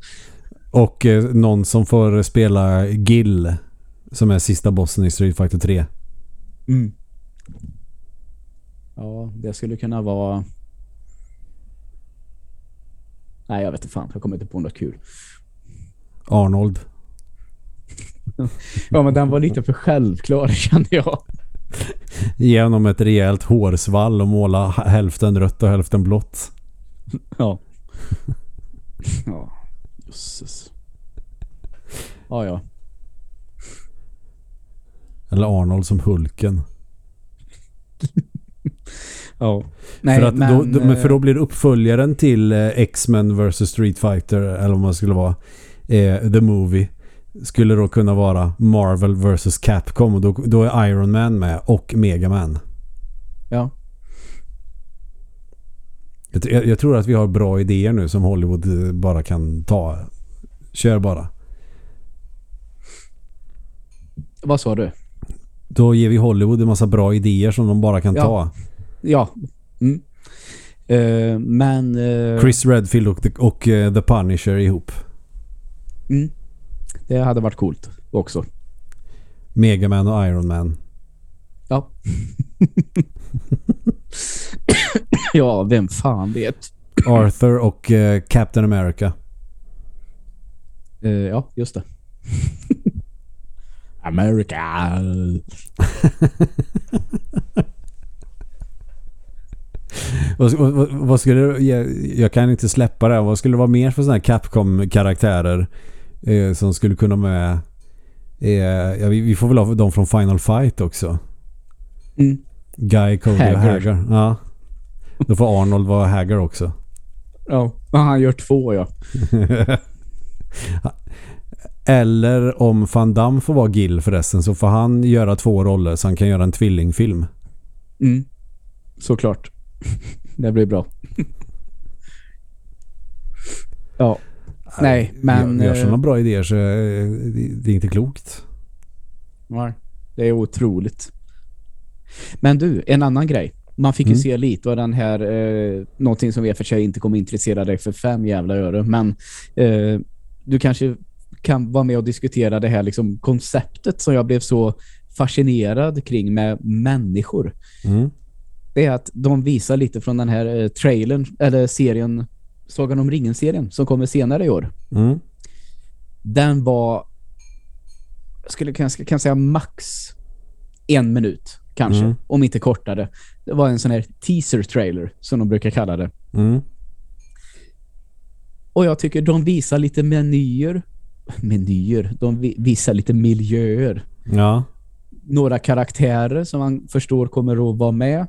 Och eh, någon som får spela Gill som är sista bossen i Street Fighter 3. Mm. Ja, det skulle kunna vara... Nej, jag vet inte fan. Jag kommer inte på något kul. Arnold. Ja, men den var lite för självklar, kände jag. Genom ett rejält hårsvall och måla hälften rött och hälften blått. Ja. Ja, jösses. Ja, ja. Eller Arnold som Hulken. ja. Nej, för, att men, då, för då eh, blir uppföljaren till eh, X-Men vs Street Fighter eller vad man skulle vara eh, The Movie skulle då kunna vara Marvel vs Capcom och då, då är Iron Man med och Mega Man. Ja. Jag, jag, tror att vi har bra idéer nu som Hollywood eh, bara kan ta. Kör bara. Vad sa du? Då ger vi Hollywood en massa bra idéer som de bara kan ja. ta. Ja. Mm. Uh, men... Uh... Chris Redfield och, och uh, The Punisher ihop. Mm. Det hade varit coolt också. Megaman och Iron Man. Ja. ja, vem fan vet. Arthur och Captain America. ja, just det. America. vad, vad, vad, skulle jag, jag, kan inte släppa det. Vad skulle det vara mer för sådana här Capcom-karaktärer eh, som skulle kunna med eh, ja, vi, vi, får väl ha dem från Final Fight också. Mm. Guy, Cody Hager. och Hager. Ja. Då får Arnold vara Hager också. Ja, han gör två ja. Eller om Van Damme får vara Gil förresten så får han göra två roller så han kan göra en tvillingfilm. Mm. Såklart. Det blir bra. ja. Nej, men... Gör sådana bra idéer så det är inte klokt. Nej, det är otroligt. Men du, en annan grej. Man fick mm. ju se lite av den här, eh, någonting som vi för sig inte kommer intressera dig för fem jävla öre. Men eh, du kanske kan vara med och diskutera det här liksom konceptet som jag blev så fascinerad kring med människor. Mm. Det är att de visar lite från den här eh, trailern, eller serien Sagan om ringen-serien som kommer senare i år. Mm. Den var skulle kanske kan säga max en minut kanske, mm. om inte kortare. Det var en sån här teaser-trailer som de brukar kalla det. Mm. Och jag tycker de visar lite menyer menyer. De visar lite miljöer. Ja. Några karaktärer som man förstår kommer att vara med.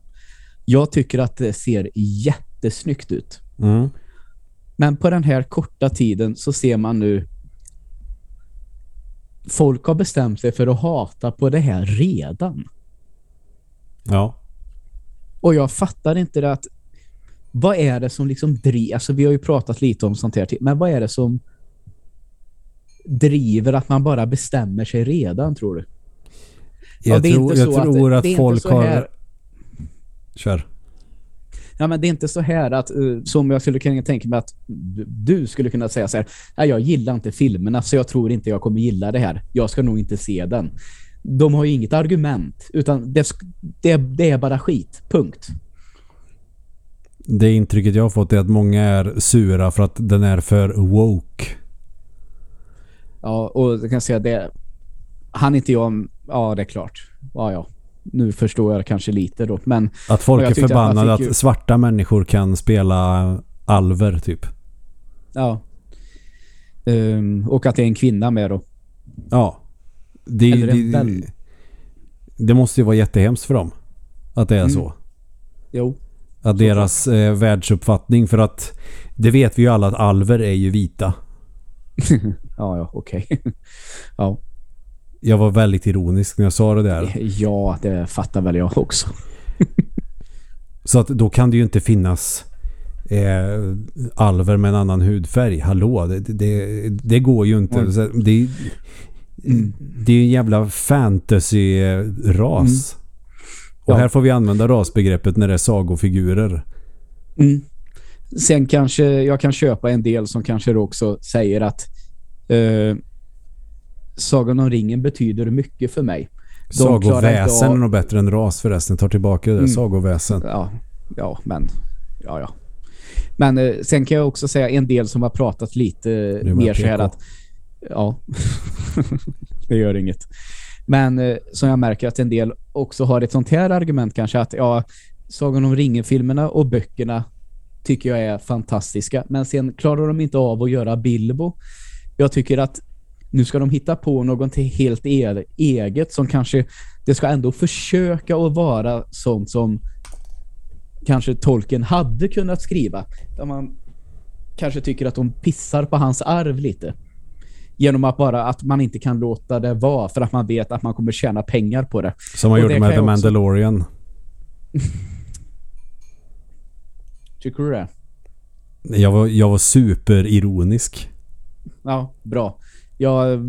Jag tycker att det ser jättesnyggt ut. Mm. Men på den här korta tiden så ser man nu folk har bestämt sig för att hata på det här redan. Ja. Och jag fattar inte det att vad är det som liksom driver, alltså vi har ju pratat lite om sånt här, men vad är det som driver att man bara bestämmer sig redan, tror du? Jag ja, tror, jag tror att, att folk har... Kör. Ja, men det är inte så här att, uh, som jag skulle kunna tänka mig att du skulle kunna säga så här, nej, jag gillar inte filmerna så jag tror inte jag kommer gilla det här. Jag ska nog inte se den. De har ju inget argument, utan det, det, det är bara skit. Punkt. Det intrycket jag har fått är att många är sura för att den är för woke. Ja, och jag kan säga det han inte jag ja det är klart. Ja ja. Nu förstår jag kanske lite då, men att folk är förbannade att, ju... att, svarta människor kan spela alver typ. Ja. Um, och att det är en kvinna med då. Ja. Det, det, väl... det, måste ju vara jättehemskt för dem att det är mm. så. Jo. Att deras eh, världsuppfattning för att det vet vi ju alla att alver är ju vita. ja, ja, okej. Ja. Jag var väldigt ironisk när jag sa det där. Ja, det fattar väl jag också. Så att då kan det ju inte finnas eh, alver med en annan hudfärg. Hallå, det, det, det går ju inte. Mm. Det, det är en jävla fantasy-ras. Mm. Och ja. här får vi använda rasbegreppet när det är sagofigurer. Mm. Sen kanske jag kan köpa en del som kanske också säger att eh, Sagan om ringen betyder mycket för mig. De Sagoväsen är nog bättre än ras förresten. Tar tillbaka det. Mm. Sagoväsen. Ja, ja, men ja, ja. Men eh, sen kan jag också säga en del som har pratat lite mer så här att ja, det gör inget. Men eh, som jag märker att en del också har ett sånt här argument kanske att ja, Sagan om ringen-filmerna och böckerna tycker jag är fantastiska. Men sen klarar de inte av att göra Bilbo. Jag tycker att nu ska de hitta på någonting helt e eget som kanske det ska ändå försöka att vara sånt som kanske tolken hade kunnat skriva. Där man kanske tycker att de pissar på hans arv lite. Genom att bara att man inte kan låta det vara för att man vet att man kommer tjäna pengar på det. Som man gjorde med The Mandalorian. Tycker du det? Jag var, jag var superironisk. Ja, bra. Jag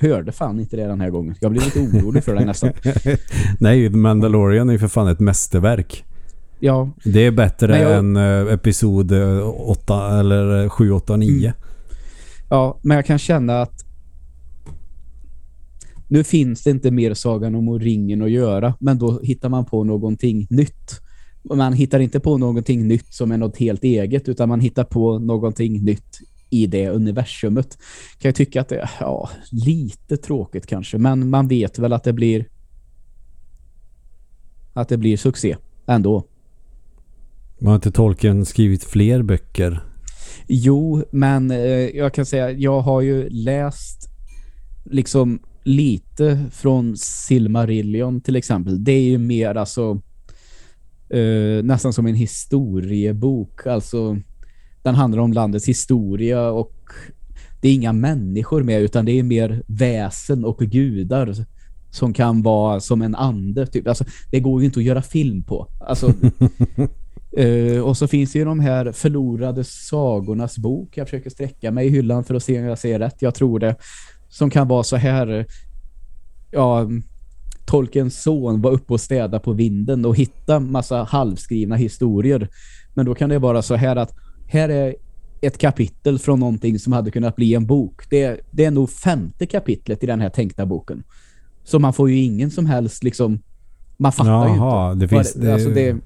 hörde fan inte det den här gången. Jag blev lite orolig för det nästan. Nej, Mandalorian är ju för fan ett mästerverk. Ja. Det är bättre jag... än uh, episod 8 eller 7, 8, 9. Mm. Ja, men jag kan känna att nu finns det inte mer Sagan om ringen att göra, men då hittar man på någonting nytt. Man hittar inte på någonting nytt som är något helt eget, utan man hittar på någonting nytt i det universumet. Kan jag tycka att det är ja, lite tråkigt kanske, men man vet väl att det blir att det blir succé ändå. Man har inte Tolkien skrivit fler böcker? Jo, men eh, jag kan säga jag har ju läst liksom lite från Silmarillion till exempel. Det är ju mer alltså eh, nästan som en historiebok. Alltså den handlar om landets historia och det är inga människor med utan det är mer väsen och gudar som kan vara som en ande typ. Alltså, det går ju inte att göra film på. Alltså, uh, och så finns det ju de här förlorade sagornas bok. Jag försöker sträcka mig i hyllan för att se om jag ser rätt. Jag tror det. Som kan vara så här ja, Tolkens son var uppe och städa på vinden och hitta massa halvskrivna historier. Men då kan det vara så här att här är ett kapitel från någonting som hade kunnat bli en bok. Det, det är nog femte kapitlet i den här tänkta boken. Så man får ju ingen som helst liksom man fattar Jaha, ju inte. Det finns, det, alltså det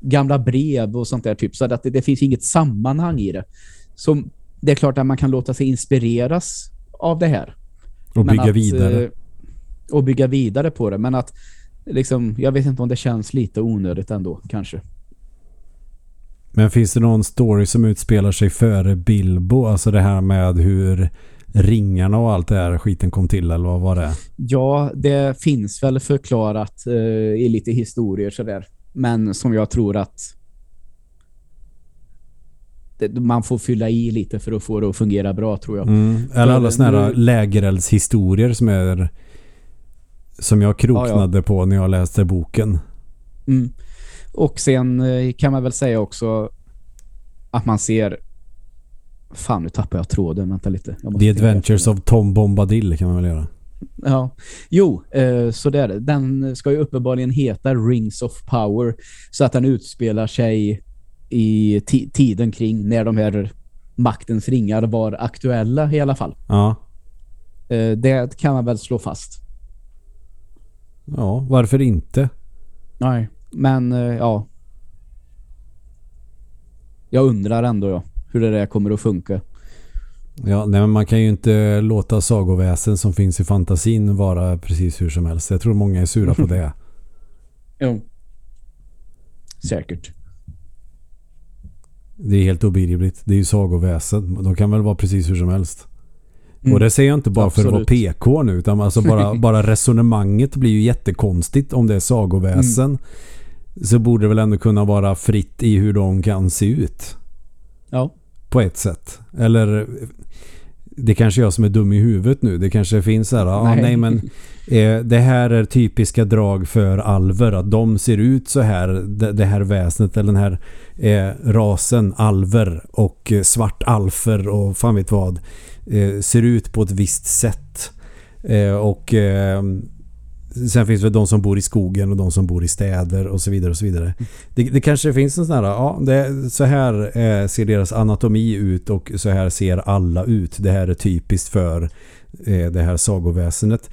gamla brev och sånt där typ så att det, det finns inget sammanhang i det. Så det är klart att man kan låta sig inspireras av det här. Och bygga att, vidare. Eh, och bygga vidare på det. Men att liksom, jag vet inte om det känns lite onödigt ändå, kanske. Men finns det någon story som utspelar sig före Bilbo? Alltså det här med hur ringarna och allt det här skiten kom till eller vad var det? Ja, det finns väl förklarat eh, i lite historier sådär. Men som jag tror att det, man får fylla i lite för att få det att fungera bra tror jag. Mm. Eller alla sådana här lägereldshistorier som är som jag kroknade ja, ja. på när jag läste boken. Mm. Och sen eh, kan man väl säga också att man ser Fan, nu tappar jag tråden. Vänta lite. The Adventures of Tom Bombadil kan man väl göra. Ja, jo, eh, så där. Den ska ju uppenbarligen heta Rings of Power så att den utspelar sig i tiden kring när de här maktens ringar var aktuella i alla fall. Ja. Eh, det kan man väl slå fast. Ja, varför inte? Nej, men eh, ja. Jag undrar ändå ja, hur det där kommer att funka. Ja, nej, men man kan ju inte låta sagoväsen som finns i fantasin vara precis hur som helst. Jag tror många är sura på det. jo. Säkert. Det är helt obegripligt. Det är ju sagoväsen. De kan väl vara precis hur som helst. Mm. Och det säger jag inte bara Absolut. för att vara PK nu utan alltså bara, bara resonemanget blir ju jättekonstigt om det är sagoväsen. Mm. Så borde det väl ändå kunna vara fritt i hur de kan se ut. Ja. På ett sätt. Eller det kanske är jag som är dum i huvudet nu. Det kanske finns så här, ah, nej. nej men eh, det här är typiska drag för alver. Att de ser ut så här, det, det här väsnet eller den här eh, rasen alver och eh, svart alfer och fan vet vad eh, ser ut på ett visst sätt. Eh, och eh, sen finns det de som bor i skogen och de som bor i städer och så vidare och så vidare. Det, det kanske finns en sån här, ja, det, så här eh, ser deras anatomi ut och så här ser alla ut. Det här är typiskt för eh, det här sagoväsendet.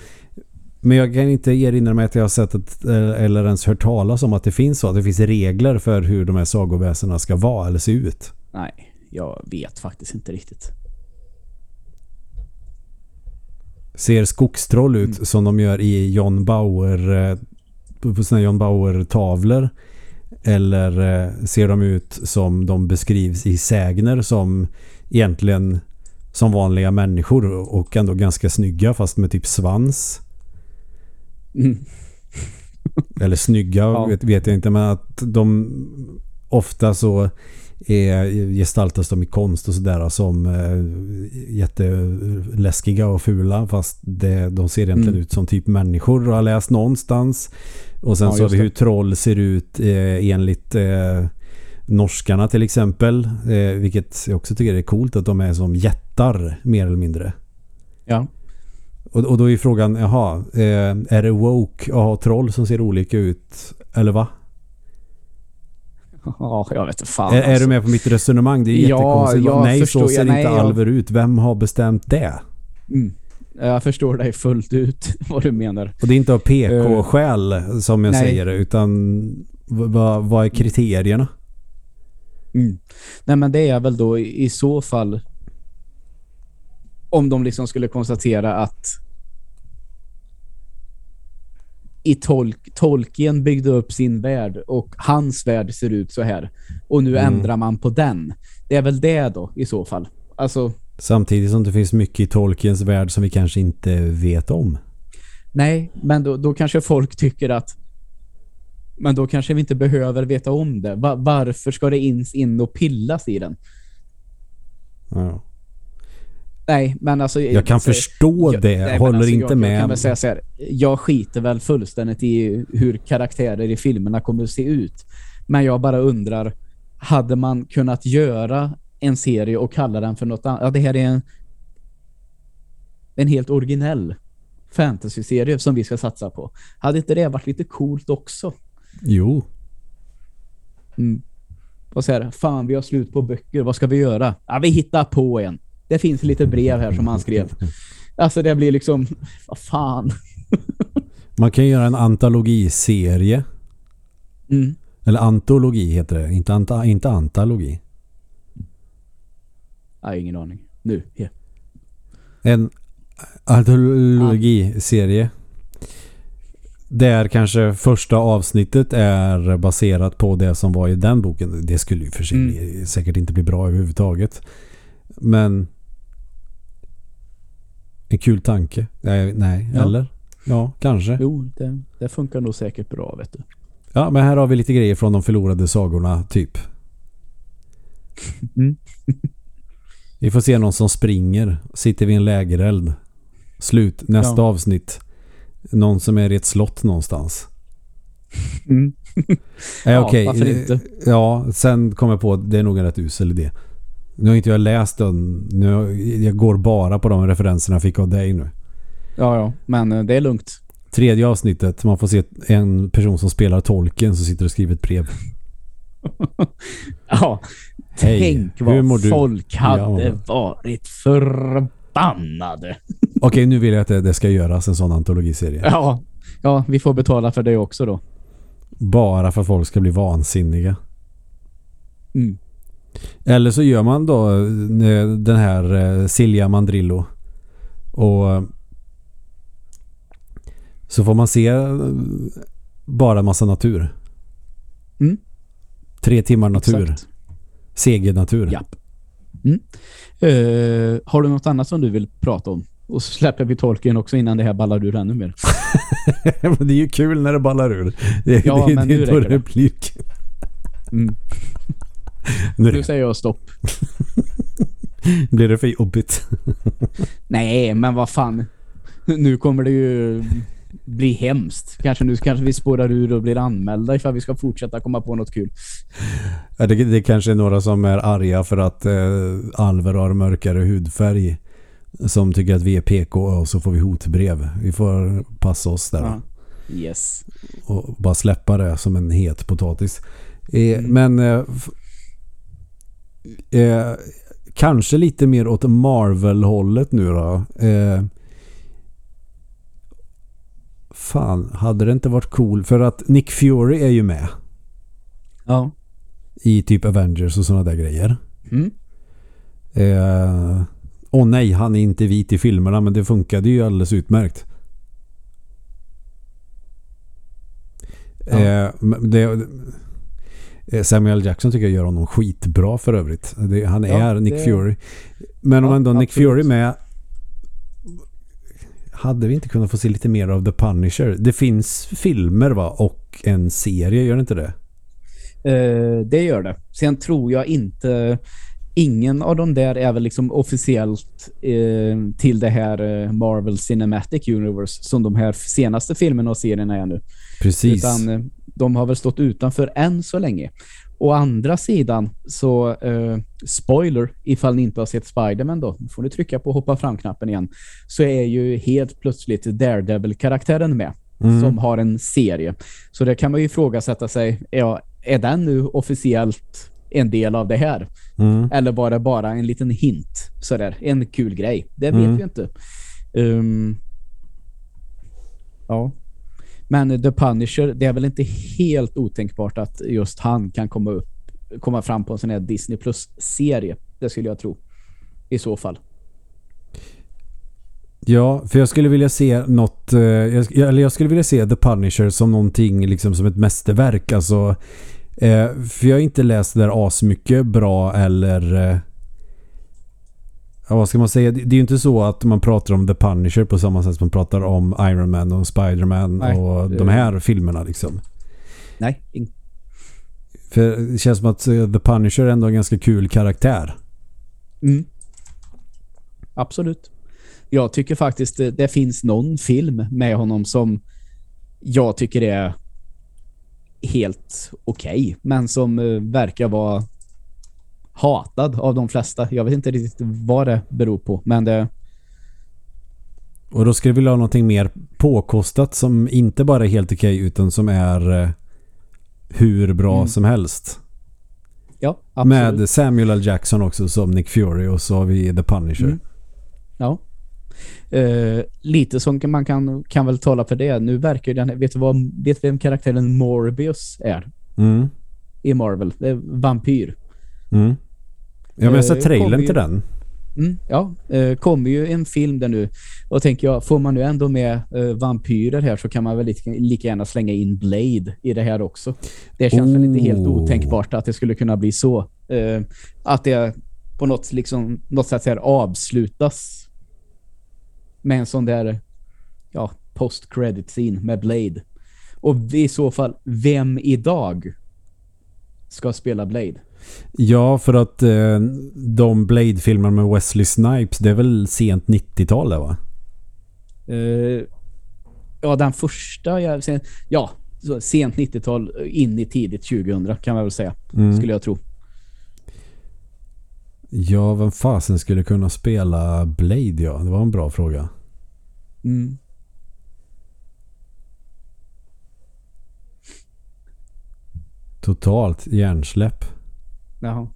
Men jag kan inte erinra mig att jag har sett att, eh, eller ens hört talas om att det finns så. Att det finns regler för hur de här sagoväsendena ska vara eller se ut. Nej, jag vet faktiskt inte riktigt. Ser skogstroll ut mm. som de gör i John Bauer eh, på såna John Bauer-tavlor? Eller eh, ser de ut som de beskrivs i sägner som egentligen som vanliga människor och ändå ganska snygga fast med typ svans? Mm. Eller snygga ja. vet, vet, jag inte men att de ofta så är, gestaltas de i konst och sådär som eh, jätteläskiga och fula fast det, de ser egentligen mm. ut som typ människor och har läst någonstans. Och sen ja, så har vi hur troll ser ut eh, enligt eh, norskarna till exempel. Eh, vilket jag också tycker är coolt att de är som jättar mer eller mindre. Ja. Och, och då är frågan, jaha, eh, är det woke att ha troll som ser olika ut? Eller va? Ja, jag vet inte fan. Är, alltså. är, du med på mitt resonemang? Det är ja, jättekonstigt. nej, förstår, så ser nej, inte Alver ut. Vem har bestämt det? Mm. Jag förstår dig fullt ut vad du menar. Och det är inte av PK-skäl uh, som jag nej. säger det, utan vad, vad är kriterierna? Mm. Nej men det är väl då i så fall om de liksom skulle konstatera att i tolk, Tolkien byggde upp sin värld och hans värld ser ut så här. Och nu mm. ändrar man på den. Det är väl det då i så fall. Alltså, Samtidigt som det finns mycket i Tolkiens värld som vi kanske inte vet om. Nej, men då, då kanske folk tycker att men då kanske vi inte behöver veta om det. Va varför ska det in, in och pillas i den? Ja. Nej, men alltså... Jag kan så, förstå jag, det. Jag nej, håller alltså, inte jag, med. Jag kan väl säga så här, jag skiter väl fullständigt i hur karaktärer i filmerna kommer att se ut. Men jag bara undrar, hade man kunnat göra en serie och kalla den för något annat? Ja, det här är en, en helt originell fantasy-serie som vi ska satsa på. Hade inte det varit lite coolt också? Jo. Mm. Och så här, fan vi har slut på böcker, vad ska vi göra? Ja, vi hittar på en. Det finns lite brev här som han skrev. Alltså det blir liksom, vad fan. Man kan göra en antologiserie. Mm. Eller antologi heter det, inte, anta, inte antologi. Har ingen aning. Nu, yeah. En antologiserie. Där kanske första avsnittet är baserat på det som var i den boken. Det skulle ju för sig mm. säkert inte bli bra överhuvudtaget. Men En kul tanke. Nej, nej ja. eller? Ja, kanske. Jo, det, det funkar nog säkert bra, vet du. Ja, men här har vi lite grejer från de förlorade sagorna, typ. Mm. vi får se någon som springer. Sitter vid en lägereld. Slut. Nästa ja. avsnitt. Någon som är i ett slott någonstans. Mm. ja, okej. Ja, sen kom jag på att det är nog en rätt usel idé. Nu har inte jag läst den. Nu, jag går bara på de referenserna jag fick av dig nu. Ja, ja. Men eh, det är lugnt. Tredje avsnittet. Man får se en person som spelar tolken som sitter och skriver ett brev. ja. Hej, tänk vad folk hade ja. varit förbannade. Okej, nu vill jag att det, det ska göras en sån antologiserie. Ja. ja, vi får betala för det också då. Bara för att folk ska bli vansinniga. Mm. Eller så gör man då eh, den här eh, Silja Mandrillo. Och eh, så får man se bara massa natur. Mm. Tre timmar natur. Segernatur. Japp. Mm. Uh, har du något annat som du vill prata om? Och så släpper vi tolken också innan det här ballar ur ännu mer. det är ju kul när det ballar ur. Det, ja, det, men det, nu räcker det. Blir... Mm. Nu, nu säger jag stopp. Blir det för jobbigt? Nej, men vad fan. Nu kommer det ju bli hemskt. Kanske nu kanske vi spårar ur och blir anmälda ifall vi ska fortsätta komma på något kul. Ja, det, det kanske är några som är arga för att eh, Alver har mörkare hudfärg som tycker att vi är PK och så får vi hotbrev. Vi får passa oss där. Ja. Yes. Och bara släppa det som en het potatis. Eh, mm. Men eh, eh, kanske lite mer åt Marvel-hållet nu då. Eh, fan, hade det inte varit cool? För att Nick Fury är ju med. Ja. I typ Avengers och sådana där grejer. Mm. Eh, Åh nej, han är inte vit i filmerna men det funkade ju alldeles utmärkt. Ja. Eh, det, Samuel Jackson tycker jag gör honom skitbra för övrigt. Det, han ja, är Nick det... Fury. Men om ja, ändå Nick Fury med hade vi inte kunnat få se lite mer av The Punisher? Det finns filmer va? Och en serie, gör det inte det? Uh, det gör det. Sen tror jag inte ingen av dem där är väl liksom officiellt eh, till det här eh, Marvel Cinematic Universe som de här senaste filmerna och serierna är nu. Precis. Utan eh, de har väl stått utanför än så länge. Å andra sidan så eh, spoiler ifall ni inte har sett Spiderman då får ni trycka på hoppa fram-knappen igen så är ju helt plötsligt Daredevil-karaktären med mm. som har en serie. Så det kan man ju ifrågasätta sig ja, är den nu officiellt en del av det här? Mm. Eller var det bara en liten hint? Sådär, en kul grej. Det vet mm. vi inte. Um, ja. Men The Punisher, det är väl inte helt otänkbart att just han kan komma upp komma fram på en sån här Disney Plus-serie. Det skulle jag tro. I så fall. Ja, för jag skulle vilja se något, eh, eller jag skulle vilja se The Punisher som någonting liksom som ett mästerverk. Alltså Eh, för jag har inte läst det där asmycket bra eller... Eh, vad ska man säga? Det, är ju inte så att man pratar om The Punisher på samma sätt som man pratar om Iron Man och Spiderman och det... de här filmerna liksom. Nej. För det känns som att uh, The Punisher är ändå en ganska kul karaktär. Mm. Absolut. Jag tycker faktiskt det, det finns någon film med honom som jag tycker är helt okej, okay, men som uh, verkar vara hatad av de flesta. Jag vet inte riktigt vad det beror på, men det... Och då skulle vi vilja ha någonting mer påkostat som inte bara är helt okej okay, utan som är uh, hur bra mm. som helst. Ja, absolut. Med Samuel L. Jackson också som Nick Fury och så har vi The Punisher. Mm. Ja. Uh, lite som man kan, kan väl tala för det. Nu verkar ju den, vet du vad, vet vem karaktären Morbius är? Mm. I Marvel. Det är vampyr. Mm. Jag har sett uh, trailern ju, till den. Mm, ja, uh, kommer ju en film där nu. Och tänker jag, får man nu ändå med uh, vampyrer här så kan man väl lika, lika gärna slänga in Blade i det här också. Det känns oh. väl inte helt otänkbart att det skulle kunna bli så. Uh, att det på något, liksom, något sätt här avslutas med en sån där ja, post-credit scene med Blade. Och i så fall, vem idag ska spela Blade? Ja, för att eh, de Blade-filmer med Wesley Snipes, det är väl sent 90-tal det va? Uh, ja, den första, jag, ja, så sent 90-tal in i tidigt 2000 kan man väl säga, mm. skulle jag tro. Ja, vem fasen skulle kunna spela Blade, ja? Det var en bra fråga. Mm. Totalt hjärnsläpp. Jaha.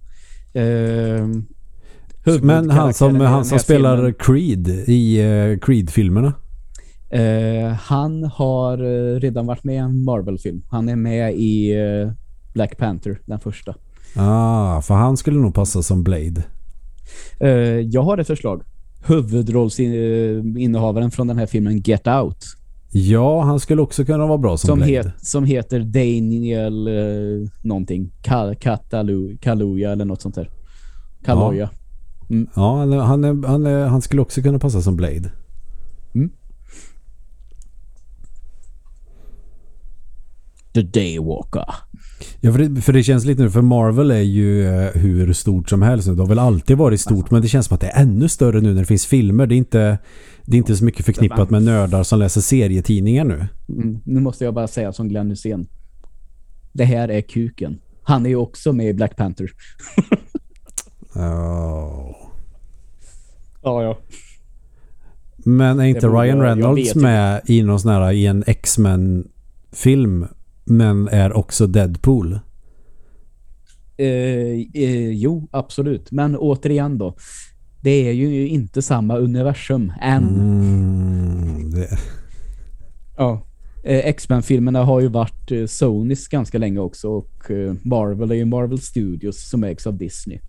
Uh, Men han som, han som spelar filmen. Creed i uh, Creed-filmerna? Uh, han har uh, redan varit med i en Marvel-film. Han är med i uh, Black Panther, den första. Ah, för han skulle nog passa som Blade. jag har ett förslag. Huvudrollsinnehavaren från den här filmen Get Out. Ja, han skulle också kunna vara bra som, som Blade. Het, som heter Daniel eh, någonting. Katalu, Kaluja eller något sånt där. Kaloja. Ja, mm. ja han, är, han, är, han skulle också kunna passa som Blade. Mm. The Daywalker. Ja, för det, för det känns lite nu, för Marvel är ju eh, hur stort som helst nu. Det har väl alltid varit stort, men det känns som att det är ännu större nu när det finns filmer. Det är inte, det är inte så mycket förknippat med nördar som läser serietidningar nu. Mm, nu måste jag bara säga som Glenn Hussein. Det här är kuken. Han är ju också med i Black Panther. oh. Ja, ja. Men är inte Ryan Reynolds med i någon sån här, i en X-Men-film men är också Deadpool? Eh, eh, jo, absolut. Men återigen då. Det är ju inte samma universum än. Mm, det... Ja. Eh, X-Men-filmerna har ju varit eh, Sonys ganska länge också och eh, Marvel är ju Marvel Studios som ägs av Disney.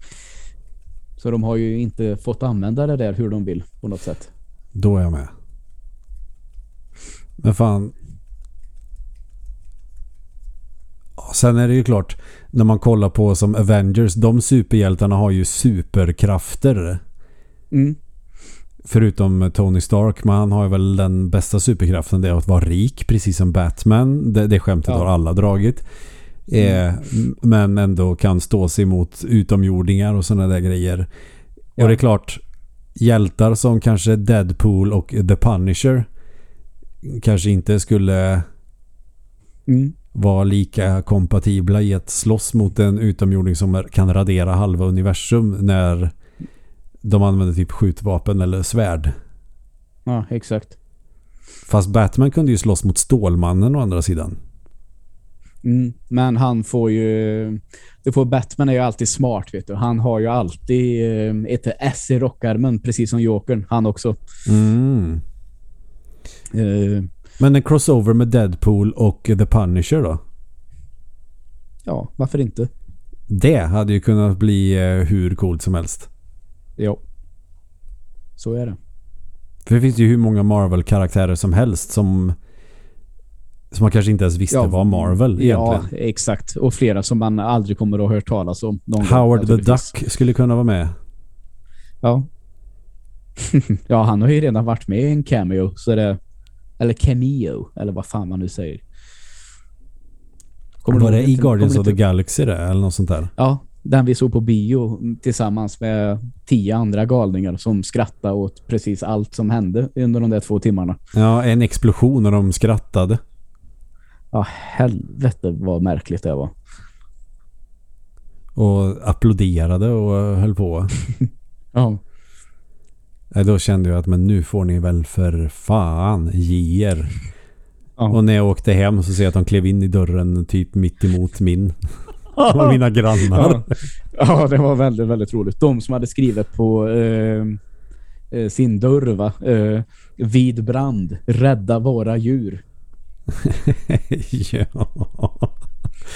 Så de har ju inte fått använda det där hur de vill på något sätt. Då är jag med. Men fan, Sen är det ju klart, när man kollar på som Avengers, de superhjältarna har ju superkrafter. Mm. Förutom Tony Stark, men han har ju väl den bästa superkraften det är att vara rik, precis som Batman. Det, det skämtet ja. har alla dragit. Mm. Eh, men ändå kan stå sig mot utomjordingar och sådana där grejer. Ja. Och det är klart, hjältar som kanske Deadpool och The Punisher kanske inte skulle mm vara lika kompatibla i att slåss mot en utomjording som kan radera halva universum när de använder typ skjutvapen eller svärd. Ja, exakt. Fast Batman kunde ju slåss mot Stålmannen å andra sidan. Mm, men han får ju... Du får, Batman är ju alltid smart, vet du. Han har ju alltid eh, ett S i rockarmen, precis som Jokern. Han också. Mm. Uh, men en crossover med Deadpool och The Punisher då? Ja, varför inte? Det hade ju kunnat bli eh, hur coolt som helst. Ja. Så är det. För det finns ju hur många Marvel-karaktärer som helst som som man kanske inte ens visste ja, var Marvel egentligen. Ja, exakt. Och flera som man aldrig kommer att ha hört talas om. Howard gång, the Duck skulle kunna vara med. Ja. ja, han har ju redan varit med i en cameo. Så det eller Cameo, eller vad fan man nu säger. Kommer var det i Guardians of the Galaxy det, eller något sånt där? Ja, den vi såg på bio tillsammans med tio andra galningar som skrattade åt precis allt som hände under de där två timmarna. Ja, en explosion när de skrattade. Ja, helvete vad märkligt det var. Och applåderade och höll på. ja. Då kände jag att men nu får ni väl för fan ge er. Ja. Och när jag åkte hem så ser jag att de klev in i dörren typ mitt emot min. och mina grannar. Ja. ja. det var väldigt, väldigt roligt. De som hade skrivit på eh, eh sin dörr va? Eh, vid brand, rädda våra djur. ja.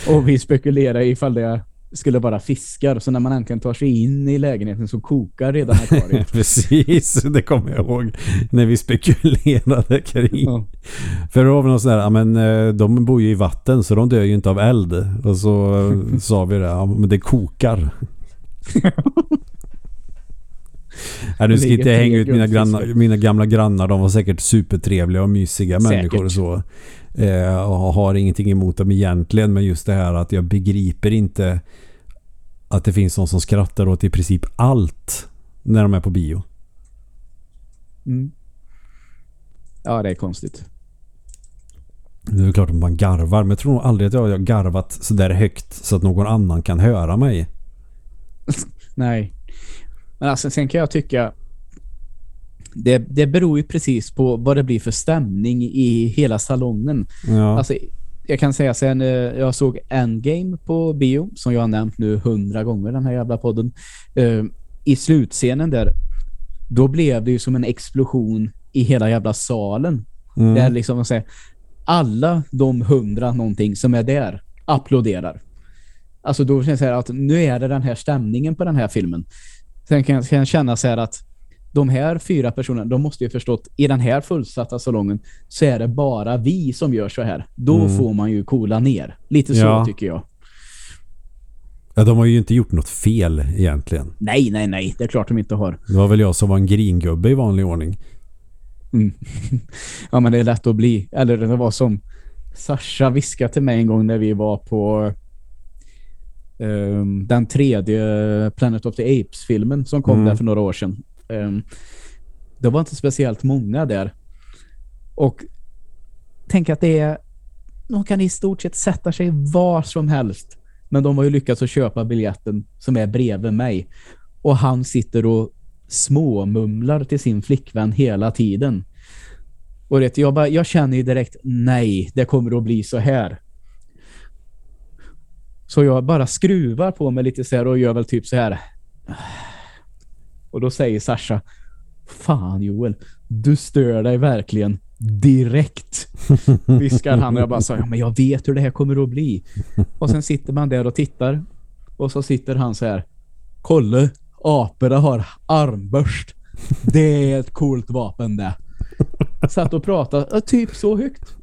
Och vi spekulerar ifall det skulle vara fiskar. Så när man äntligen tar sig in i lägenheten så kokar redan akvariet. Precis, det kommer jag ihåg. När vi spekulerade kring. Ja. För då var någon sån där, ja, men eh, de bor ju i vatten så de dör ju inte av eld. Och så sa vi det, ja, men det kokar. Ja, du ska inte hänga ut mina, grannar, mina gamla grannar. De var säkert supertrevliga och mysiga säkert. människor och så. Eh, och har ingenting emot dem egentligen. Men just det här att jag begriper inte att det finns någon som skrattar åt i princip allt när de är på bio. Mm. Ja, det är konstigt. Det är klart att man garvar, men jag tror nog aldrig att jag har garvat så där högt så att någon annan kan höra mig. Nej. Men alltså sen kan jag tycka det, det beror ju precis på vad det blir för stämning i hela salongen. Ja. Alltså, jag kan säga sen eh, jag såg Endgame på bio som jag har nämnt nu hundra gånger den här jävla podden. Uh, I slutscenen där då blev det ju som en explosion i hela jävla salen. Mm. Där liksom man säger, alla de hundra någonting som är där applåderar. Alltså då känns det att nu är det den här stämningen på den här filmen. Sen kan jag, kan jag känna så här att de här fyra personerna, de måste ju förstått i den här fullsatta salongen så är det bara vi som gör så här. Då mm. får man ju coola ner. Lite ja. så tycker jag. Ja, de har ju inte gjort något fel egentligen. Nej, nej, nej. Det är klart de inte har. Det var väl jag som var en gringubbe i vanlig ordning. Mm. ja, men det är lätt att bli. Eller det var som Sasha viskade till mig en gång när vi var på um, den tredje Planet of the Apes-filmen som kom mm. där för några år sedan. Ehm, det var inte speciellt många där. Och tänk att det är de kan i stort sett sätta sig var som helst. Men de har ju lyckats att köpa biljetten som är bredvid mig. Och han sitter och småmumlar till sin flickvän hela tiden. Och vet, jag, bara, jag känner ju direkt, nej, det kommer att bli så här. Så jag bara skruvar på mig lite så här och gör väl typ så här. Och då säger Sasha, fan Joel, du stör dig verkligen direkt. Viskar han och jag bara sa, ja men jag vet hur det här kommer att bli. Och sen sitter man där och tittar. Och så sitter han så här, kolla, aporna har armbörst. Det är ett coolt vapen det. Satt och pratade, typ så högt.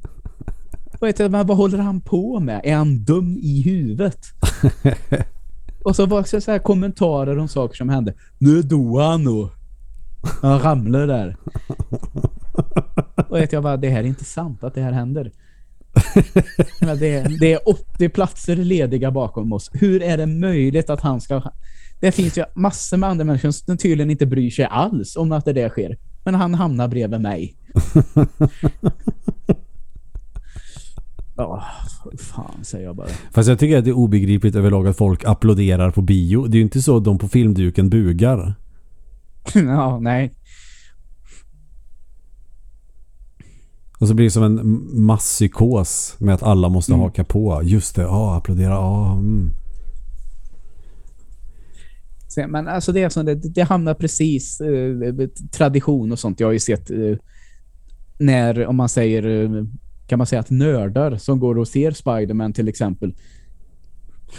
Och jag, men vad håller han på med? Är han dum i huvudet? och så var det så här kommentarer om saker som hände. Nu dog han och han ramlade där. Och vet jag bara, det här är inte sant att det här händer. det, är, det är 80 platser lediga bakom oss. Hur är det möjligt att han ska... Det finns ju massor med andra människor som tydligen inte bryr sig alls om att det där sker. Men han hamnar bredvid mig. Ja, oh, fan säger jag bara. Fast jag tycker att det är obegripligt överlag att folk applåderar på bio. Det är ju inte så att de på filmduken bugar. ja, nej. Och så blir det som en masspsykos med att alla måste mm. haka på. Just det, ja, applådera, ja. Mm. Men alltså det är som det, det hamnar precis eh, tradition och sånt. Jag har ju sett eh, när, om man säger, eh, kan man säga att nördar som går och ser Spiderman till exempel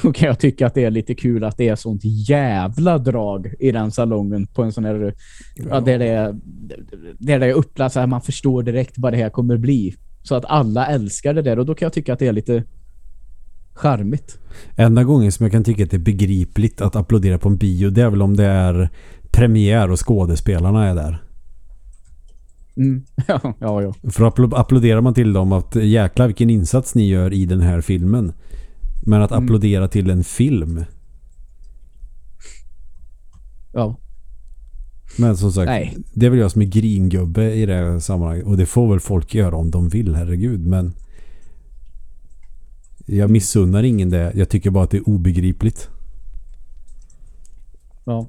då kan jag tycka att det är lite kul att det är sånt jävla drag i den salongen på en sån här ja. Ja, där det är där det är upplagt så här man förstår direkt vad det här kommer bli så att alla älskar det där och då kan jag tycka att det är lite charmigt. Enda gången som jag kan tycka att det är begripligt att applådera på en bio det är väl om det är premiär och skådespelarna är där. Mm. Ja, ja. För att applåderar man till dem att jäkla vilken insats ni gör i den här filmen. Men att mm. applådera till en film. Ja. Men som sagt, Nej. det är väl jag som är gringubbe i det här sammanhanget. Och det får väl folk göra om de vill, herregud. Men jag missunnar ingen det. Jag tycker bara att det är obegripligt. Ja.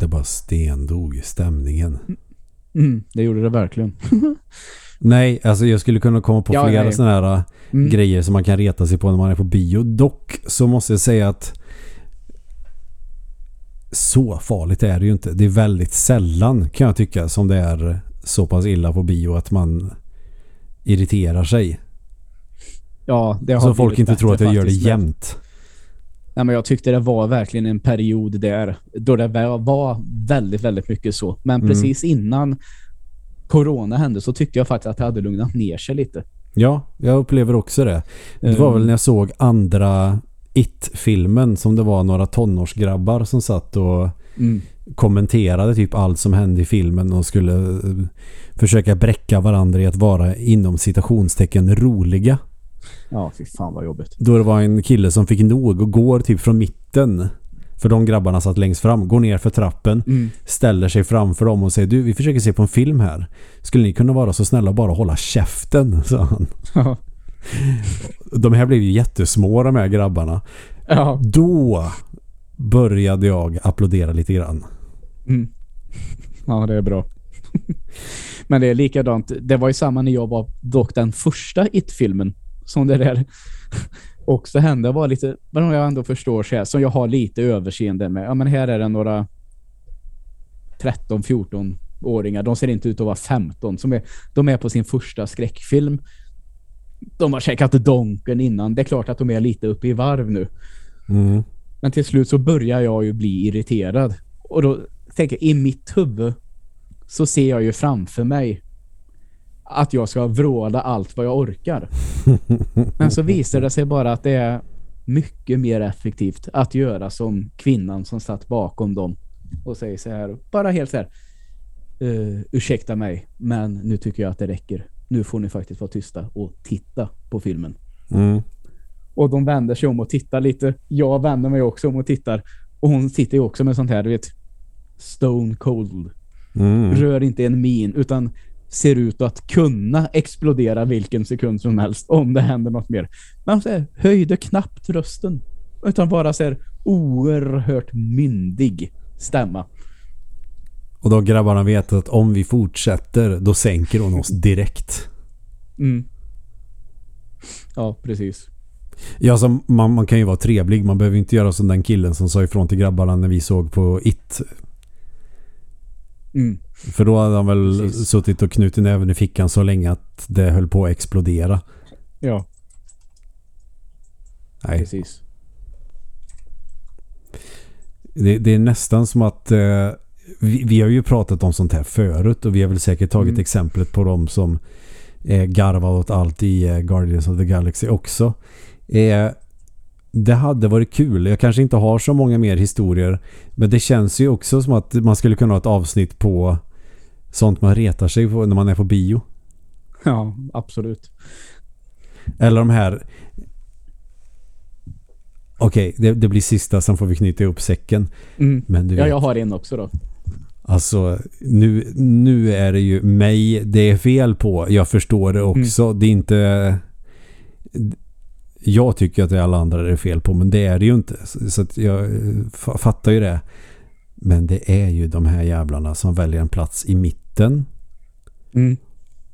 Det bara stendog stämningen. Mm, det gjorde det verkligen. Nej, alltså jag skulle kunna komma på ja, flera sådana här äh, mm. grejer som man kan reta sig på när man är på bio. Dock så måste jag säga att så farligt är det ju inte. Det är väldigt sällan kan jag tycka som det är så pass illa på bio att man irriterar sig. Ja, det har Så folk inte tror att jag gör det jämt. Nej, men jag tyckte det var verkligen en period där då det var väldigt, väldigt mycket så. Men mm. precis innan corona hände så tyckte jag faktiskt att det hade lugnat ner sig lite. Ja, jag upplever också det. Det var um, väl när jag såg andra It-filmen som det var några tonårsgrabbar som satt och Mm. kommenterade typ allt som hände i filmen och skulle eh, försöka bräcka varandra i att vara inom citationstecken roliga. Ja, fy fan vad jobbigt. Då det var en kille som fick nog och går typ från mitten för de grabbarna satt längst fram, går ner för trappen Mm. ställer sig framför dem och säger du, vi försöker se på en film här. Skulle ni kunna vara så snälla och bara hålla käften, sa han. Ja. De här blev ju jättesmå de här grabbarna. ja. Då började jag applådera lite grann. Mm. Ja, det är bra. Men det är likadant. Det var ju samma när jag var dock den första It-filmen som det där också hände var lite, vad jag ändå förstår så här, som jag har lite överseende med. Ja, men här är det några 13-14-åringar. De ser inte ut att vara 15. Som är, de är på sin första skräckfilm. De har checkat donken innan. Det är klart att de är lite uppe i varv nu. Mm. Men till slut så börjar jag ju bli irriterad. Och då tänker jag, i mitt huvud så ser jag ju framför mig att jag ska vråla allt vad jag orkar. Men så visar det sig bara att det är mycket mer effektivt att göra som kvinnan som satt bakom dem och säger så här, bara helt så här uh, ursäkta mig, men nu tycker jag att det räcker. Nu får ni faktiskt vara tysta och titta på filmen. Mm. Och de vänder sig om och tittar lite. Jag vänder mig också om och tittar. Och hon sitter ju också med sånt här, du vet, stone cold. Mm. Rör inte en min, utan ser ut att kunna explodera vilken sekund som helst om det händer något mer. Men så här, höjde knappt rösten. Utan bara så här oerhört myndig stämma. Och då grabbarna vet att om vi fortsätter då sänker hon oss direkt. Mm. Ja, precis. Ja, så man, man kan ju vara trevlig. Man behöver inte göra som den killen som sa ifrån till grabbarna när vi såg på It. Mm. För då hade han väl Precis. suttit och knutit näven i fickan så länge att det höll på att explodera. Ja, Nej, precis. det, det är nästan som att eh, vi, vi har ju pratat om sånt här förut och vi har väl säkert tagit Mm. exemplet på dem som eh, garvar åt allt i eh, Guardians of the Galaxy också. Eh, det hade varit kul. Jag kanske inte har så många mer historier men det känns ju också som att man skulle kunna ha ett avsnitt på sånt man retar sig på när man är på bio. Ja, absolut. Eller de här Okej, det, det blir sista sen får vi knyta ihop säcken. Mm. Men du Ja, vet, jag har en också då. Alltså, nu, nu är det ju mig det är fel på. Jag förstår det också. Det är inte... Jag tycker att det är alla andra det är fel på, men det är det ju inte. Så jag fa- fattar ju det. Men det är ju de här jävlarna som väljer en plats i mitten Mm.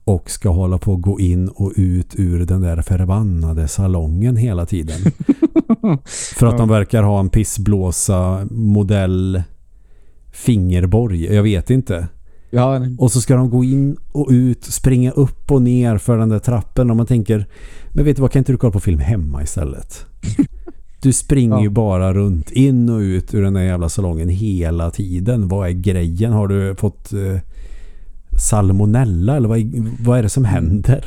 och ska hålla på att gå in och ut ur den där förbannade salongen hela tiden. För att Ja. de verkar ha en pissblåsa modell fingerborg. Jag vet inte. Ja, Och så ska de gå in och ut, springa upp och ner för den där trappen. Och man tänker, men vet du vad, kan inte du kolla på film hemma istället? Du springer Ja. ju bara runt, in och ut ur den där jävla salongen hela tiden. Vad är grejen? Har du fått eh, salmonella eller vad, är- vad är det som händer?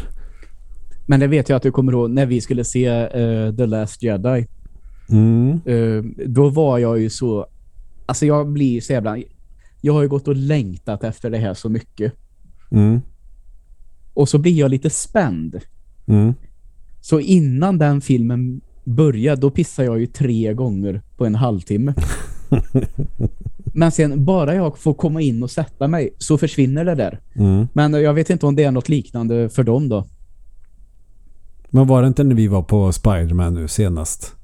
Men det vet jag att du kommer ihåg när vi skulle se eh, The Last Jedi. Mm. Eh, då var jag ju så... Alltså jag blir så jävla... Jag har ju gått och längtat efter det här så mycket. Mm. Och så blir jag lite spänd. Mm. Så innan den filmen började, då pissar jag ju tre gånger på en halvtimme. Men sen, bara jag får komma in och sätta mig, så försvinner det där. Mm. Men jag vet inte om det är något liknande för dem då. Men var det inte när vi var på Spider-Man nu senast?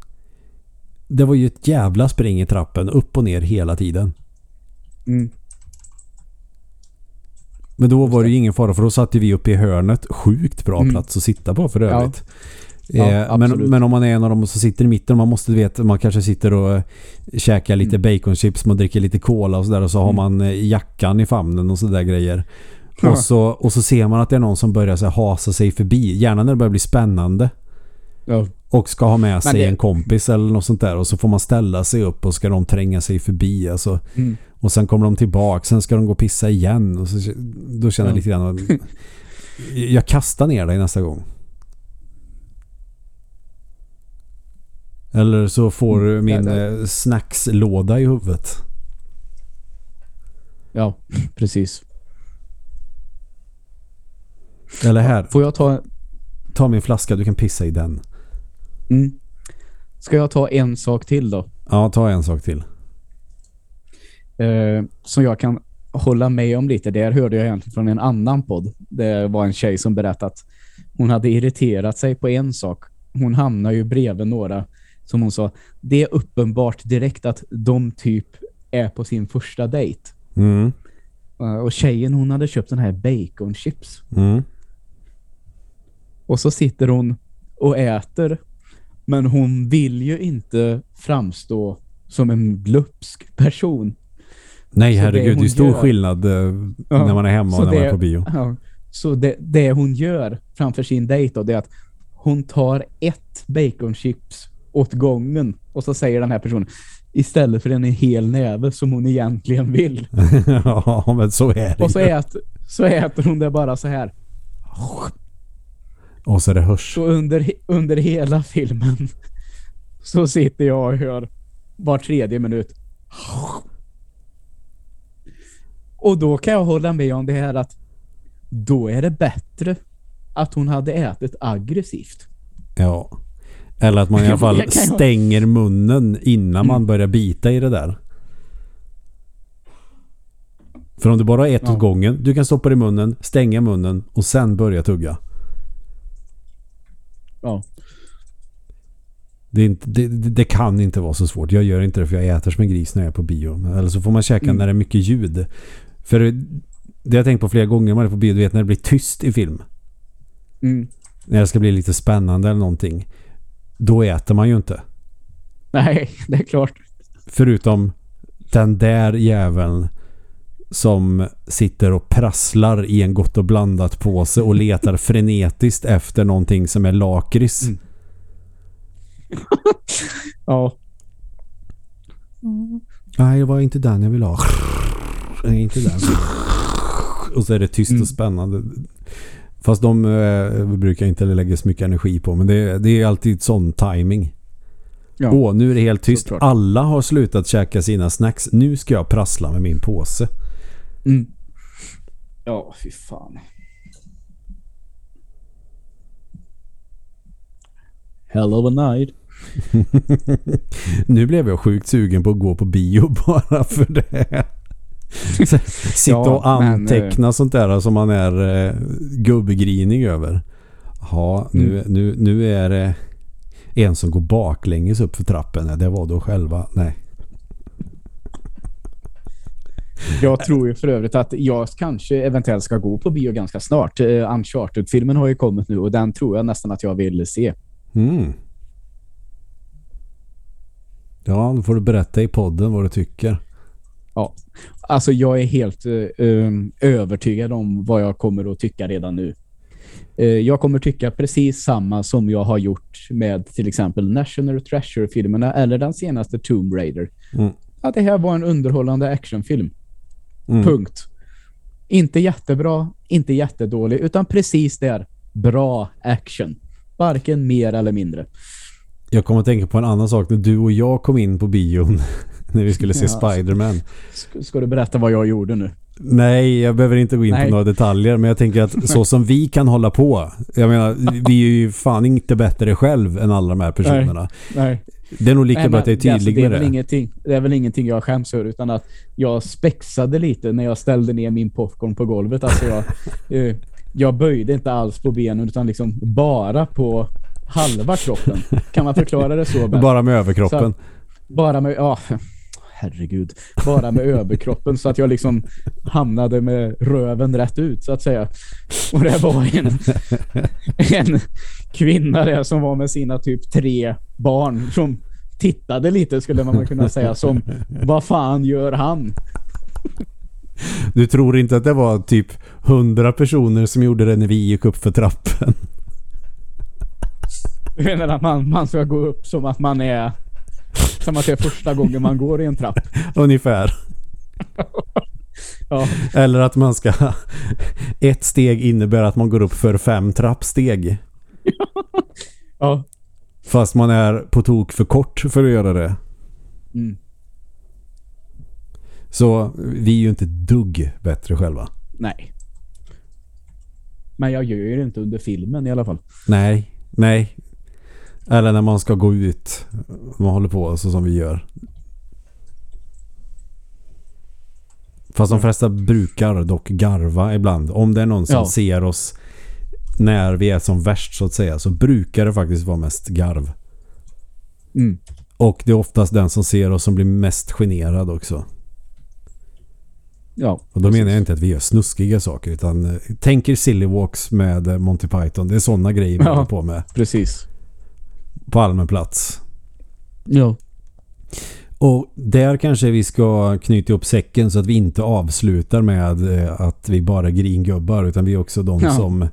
Det var ju ett jävla spring i trappen, upp och ner hela tiden. Mm. Men då var det ju ingen fara för då satt ju vi uppe i hörnet. Sjukt bra Mm. plats att sitta på för övrigt. Ja, eh, men, men om man är en av dem som sitter i mitten man måste veta, man kanske sitter och eh, käkar lite baconchips, man dricker lite cola och sådär och så har Mm. man eh, jackan i famnen och sådär grejer. Ja. Och, så, och så ser man att det är någon som börjar så här, hasa sig förbi. Gärna när det börjar bli spännande. Ja. Och ska ha med sig det- en kompis eller något sånt där. Och så får man ställa sig upp och ska de tränga sig förbi. Alltså. Mm. Och sen kommer de tillbaka. Sen ska de gå och pissa igen. Och så, då känner jag Ja. lite grann jag kastar ner dig nästa gång. Eller så får du mm. min mm. snackslåda i huvudet. Ja, precis. Eller här. Får jag ta... Ta min flaska, du kan pissa i den. Mm. Ska jag ta en sak till då? Ja, ta en sak till. Eh, som jag kan hålla med om lite. Där hörde jag egentligen från en annan podd. Det var en tjej som berättade att hon hade irriterat sig på en sak. Hon hamnar ju bredvid några som hon sa, det är uppenbart direkt att de typ är på sin första dejt. Mm. Eh, och tjejen hon hade köpt den här bacon chips. Mm. Och så sitter hon och äter. Men hon vill ju inte framstå som en glupsk person. Nej, herregud. Det är stor gör, skillnad uh, ja, när man är hemma och när det, man är på bio. Ja, så det, det hon gör framför sin dejt då, det är att hon tar ett baconchips åt gången och så säger den här personen istället för en hel näve som hon egentligen vill. ja, men så är det. Och så, ät, så äter hon det bara så här. Och så är det hörs. Så under, under hela filmen så sitter jag och hör var tredje minut. Och då kan jag hålla med om det här att då är det bättre att hon hade ätit aggressivt. Ja. Eller att man i alla fall stänger munnen innan mm. man börjar bita i det där. För om du bara har ett ja. åt gången, du kan stoppa det i munnen, stänga munnen och sen börja tugga. Ja. Det, inte, det, det, kan inte vara så svårt. Jag gör inte det för jag äter som en gris när jag är på bio. Eller så får man käka mm. när det är mycket ljud. För det har jag tänkt på flera gånger när man är på bio. Du vet när det blir tyst i film. Mm. När det ska bli lite spännande eller någonting. Då äter man ju inte. Nej, det är klart. Förutom den där jäveln som sitter och prasslar i en gott och blandat påse och letar frenetiskt efter någonting som är lakrits. Mm. ja. Nej, det var inte den jag ville ha. Nej, inte den. Och så är det tyst och mm. spännande. Fast de eh, brukar inte lägga så mycket energi på. Men det, det är alltid sån timing. Ja. Åh, nu är det helt tyst. Alla har slutat käka sina snacks. Nu ska jag prassla med min påse. Mm. Ja, fy fan. Hell of a night. nu blev jag sjukt sugen på att gå på bio bara för det. Sitta ja, och anteckna men, sånt där som man är eh, gubbgrinig över. Ja, nu, mm. nu, nu är det en som går baklänges upp för trappen. Det var då själva. Nej. Jag tror ju för övrigt att jag kanske eventuellt ska gå på bio ganska snart. Uh, Uncharted-filmen har ju kommit nu och den tror jag nästan att jag vill se. Mm. Ja, då får du berätta i podden vad du tycker. Ja, alltså jag är helt uh, övertygad om vad jag kommer att tycka redan nu. Uh, jag kommer tycka precis samma som jag har gjort med till exempel National Treasure-filmerna eller den senaste Tomb Raider. Mm. Att det här var en underhållande actionfilm. Mm. Punkt. Inte jättebra, inte jättedålig, utan precis där. Bra action. Varken mer eller mindre. Jag kommer att tänka på en annan sak. När du och jag kom in på bion när vi skulle se ja, Spiderman. Ska, ska du berätta vad jag gjorde nu? Nej, jag behöver inte gå in Nej. på några detaljer. Men jag tänker att så som vi kan hålla på. Jag menar, vi är ju fan inte bättre själv än alla de här personerna. Nej. Nej. Det är nog lika bra att jag är tydlig det, alltså, det är med det. Ingenting, det är väl ingenting jag skäms för utan att jag spexade lite när jag ställde ner min popcorn på golvet. Alltså jag, eh, jag böjde inte alls på benen utan liksom bara på halva kroppen. Kan man förklara det så? Bara med överkroppen? Så, bara med, ja, herregud. Bara med överkroppen så att jag liksom hamnade med röven rätt ut så att säga. Och det var en, en kvinna där som var med sina typ tre barn som tittade lite skulle man kunna säga som vad fan gör han? Du tror inte att det var typ hundra personer som gjorde det när vi gick upp för trappen? Du menar att man, man ska gå upp som att man är som att det är första gången man går i en trapp. Ungefär. ja. Eller att man ska... Ett steg innebär att man går upp för fem trappsteg. ja. Fast man är på tok för kort för att göra det. Mm. Så vi är ju inte dugg bättre själva. Nej. Men jag gör ju det inte under filmen i alla fall. Nej, nej. Eller när man ska gå ut. Man håller på så som vi gör. Fast de flesta brukar dock garva ibland. Om det är någon som Ja. ser oss när vi är som värst så att säga så brukar det faktiskt vara mest garv. Mm. Och det är oftast den som ser oss som blir mest generad också. Ja. Och då menar jag inte att vi gör snuskiga saker utan eh, tänker silly walks med eh, Monty Python. Det är sådana grejer vi Ja. håller på med Precis. På allmän plats. Ja. Och där kanske vi ska knyta upp säcken så att vi inte avslutar med eh, att vi bara är gringubbar utan vi är också de Ja. som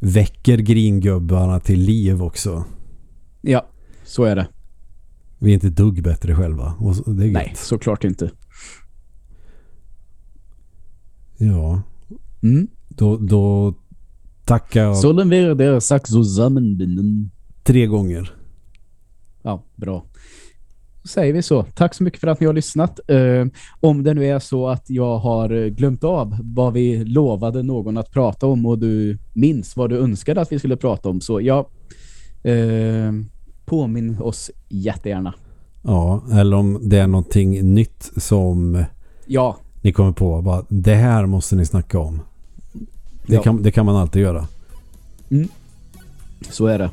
väcker gringubbarna till liv också. Ja, så är det. Vi är inte dugg bättre själva. Det är Nej, gött. såklart inte. Ja, Mm. då, då tackar jag Sollen wir der Sack zusammenbinden. Tre gånger. Ja, bra. Då säger vi så. Tack så mycket för att ni har lyssnat. Eh, om det nu är så att jag har eh, glömt av vad vi lovade någon att prata om och du minns vad du önskade att vi skulle prata om så ja, eh, påminn oss jättegärna. Ja, eller om det är någonting nytt som Ja, ni kommer på. Bara, det här måste ni snacka om. Det, Ja. kan, det kan man alltid göra. så är det.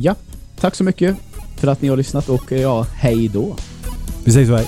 Ja, tack så mycket för att ni har lyssnat och eh, ja, hej då. Vi säger så här.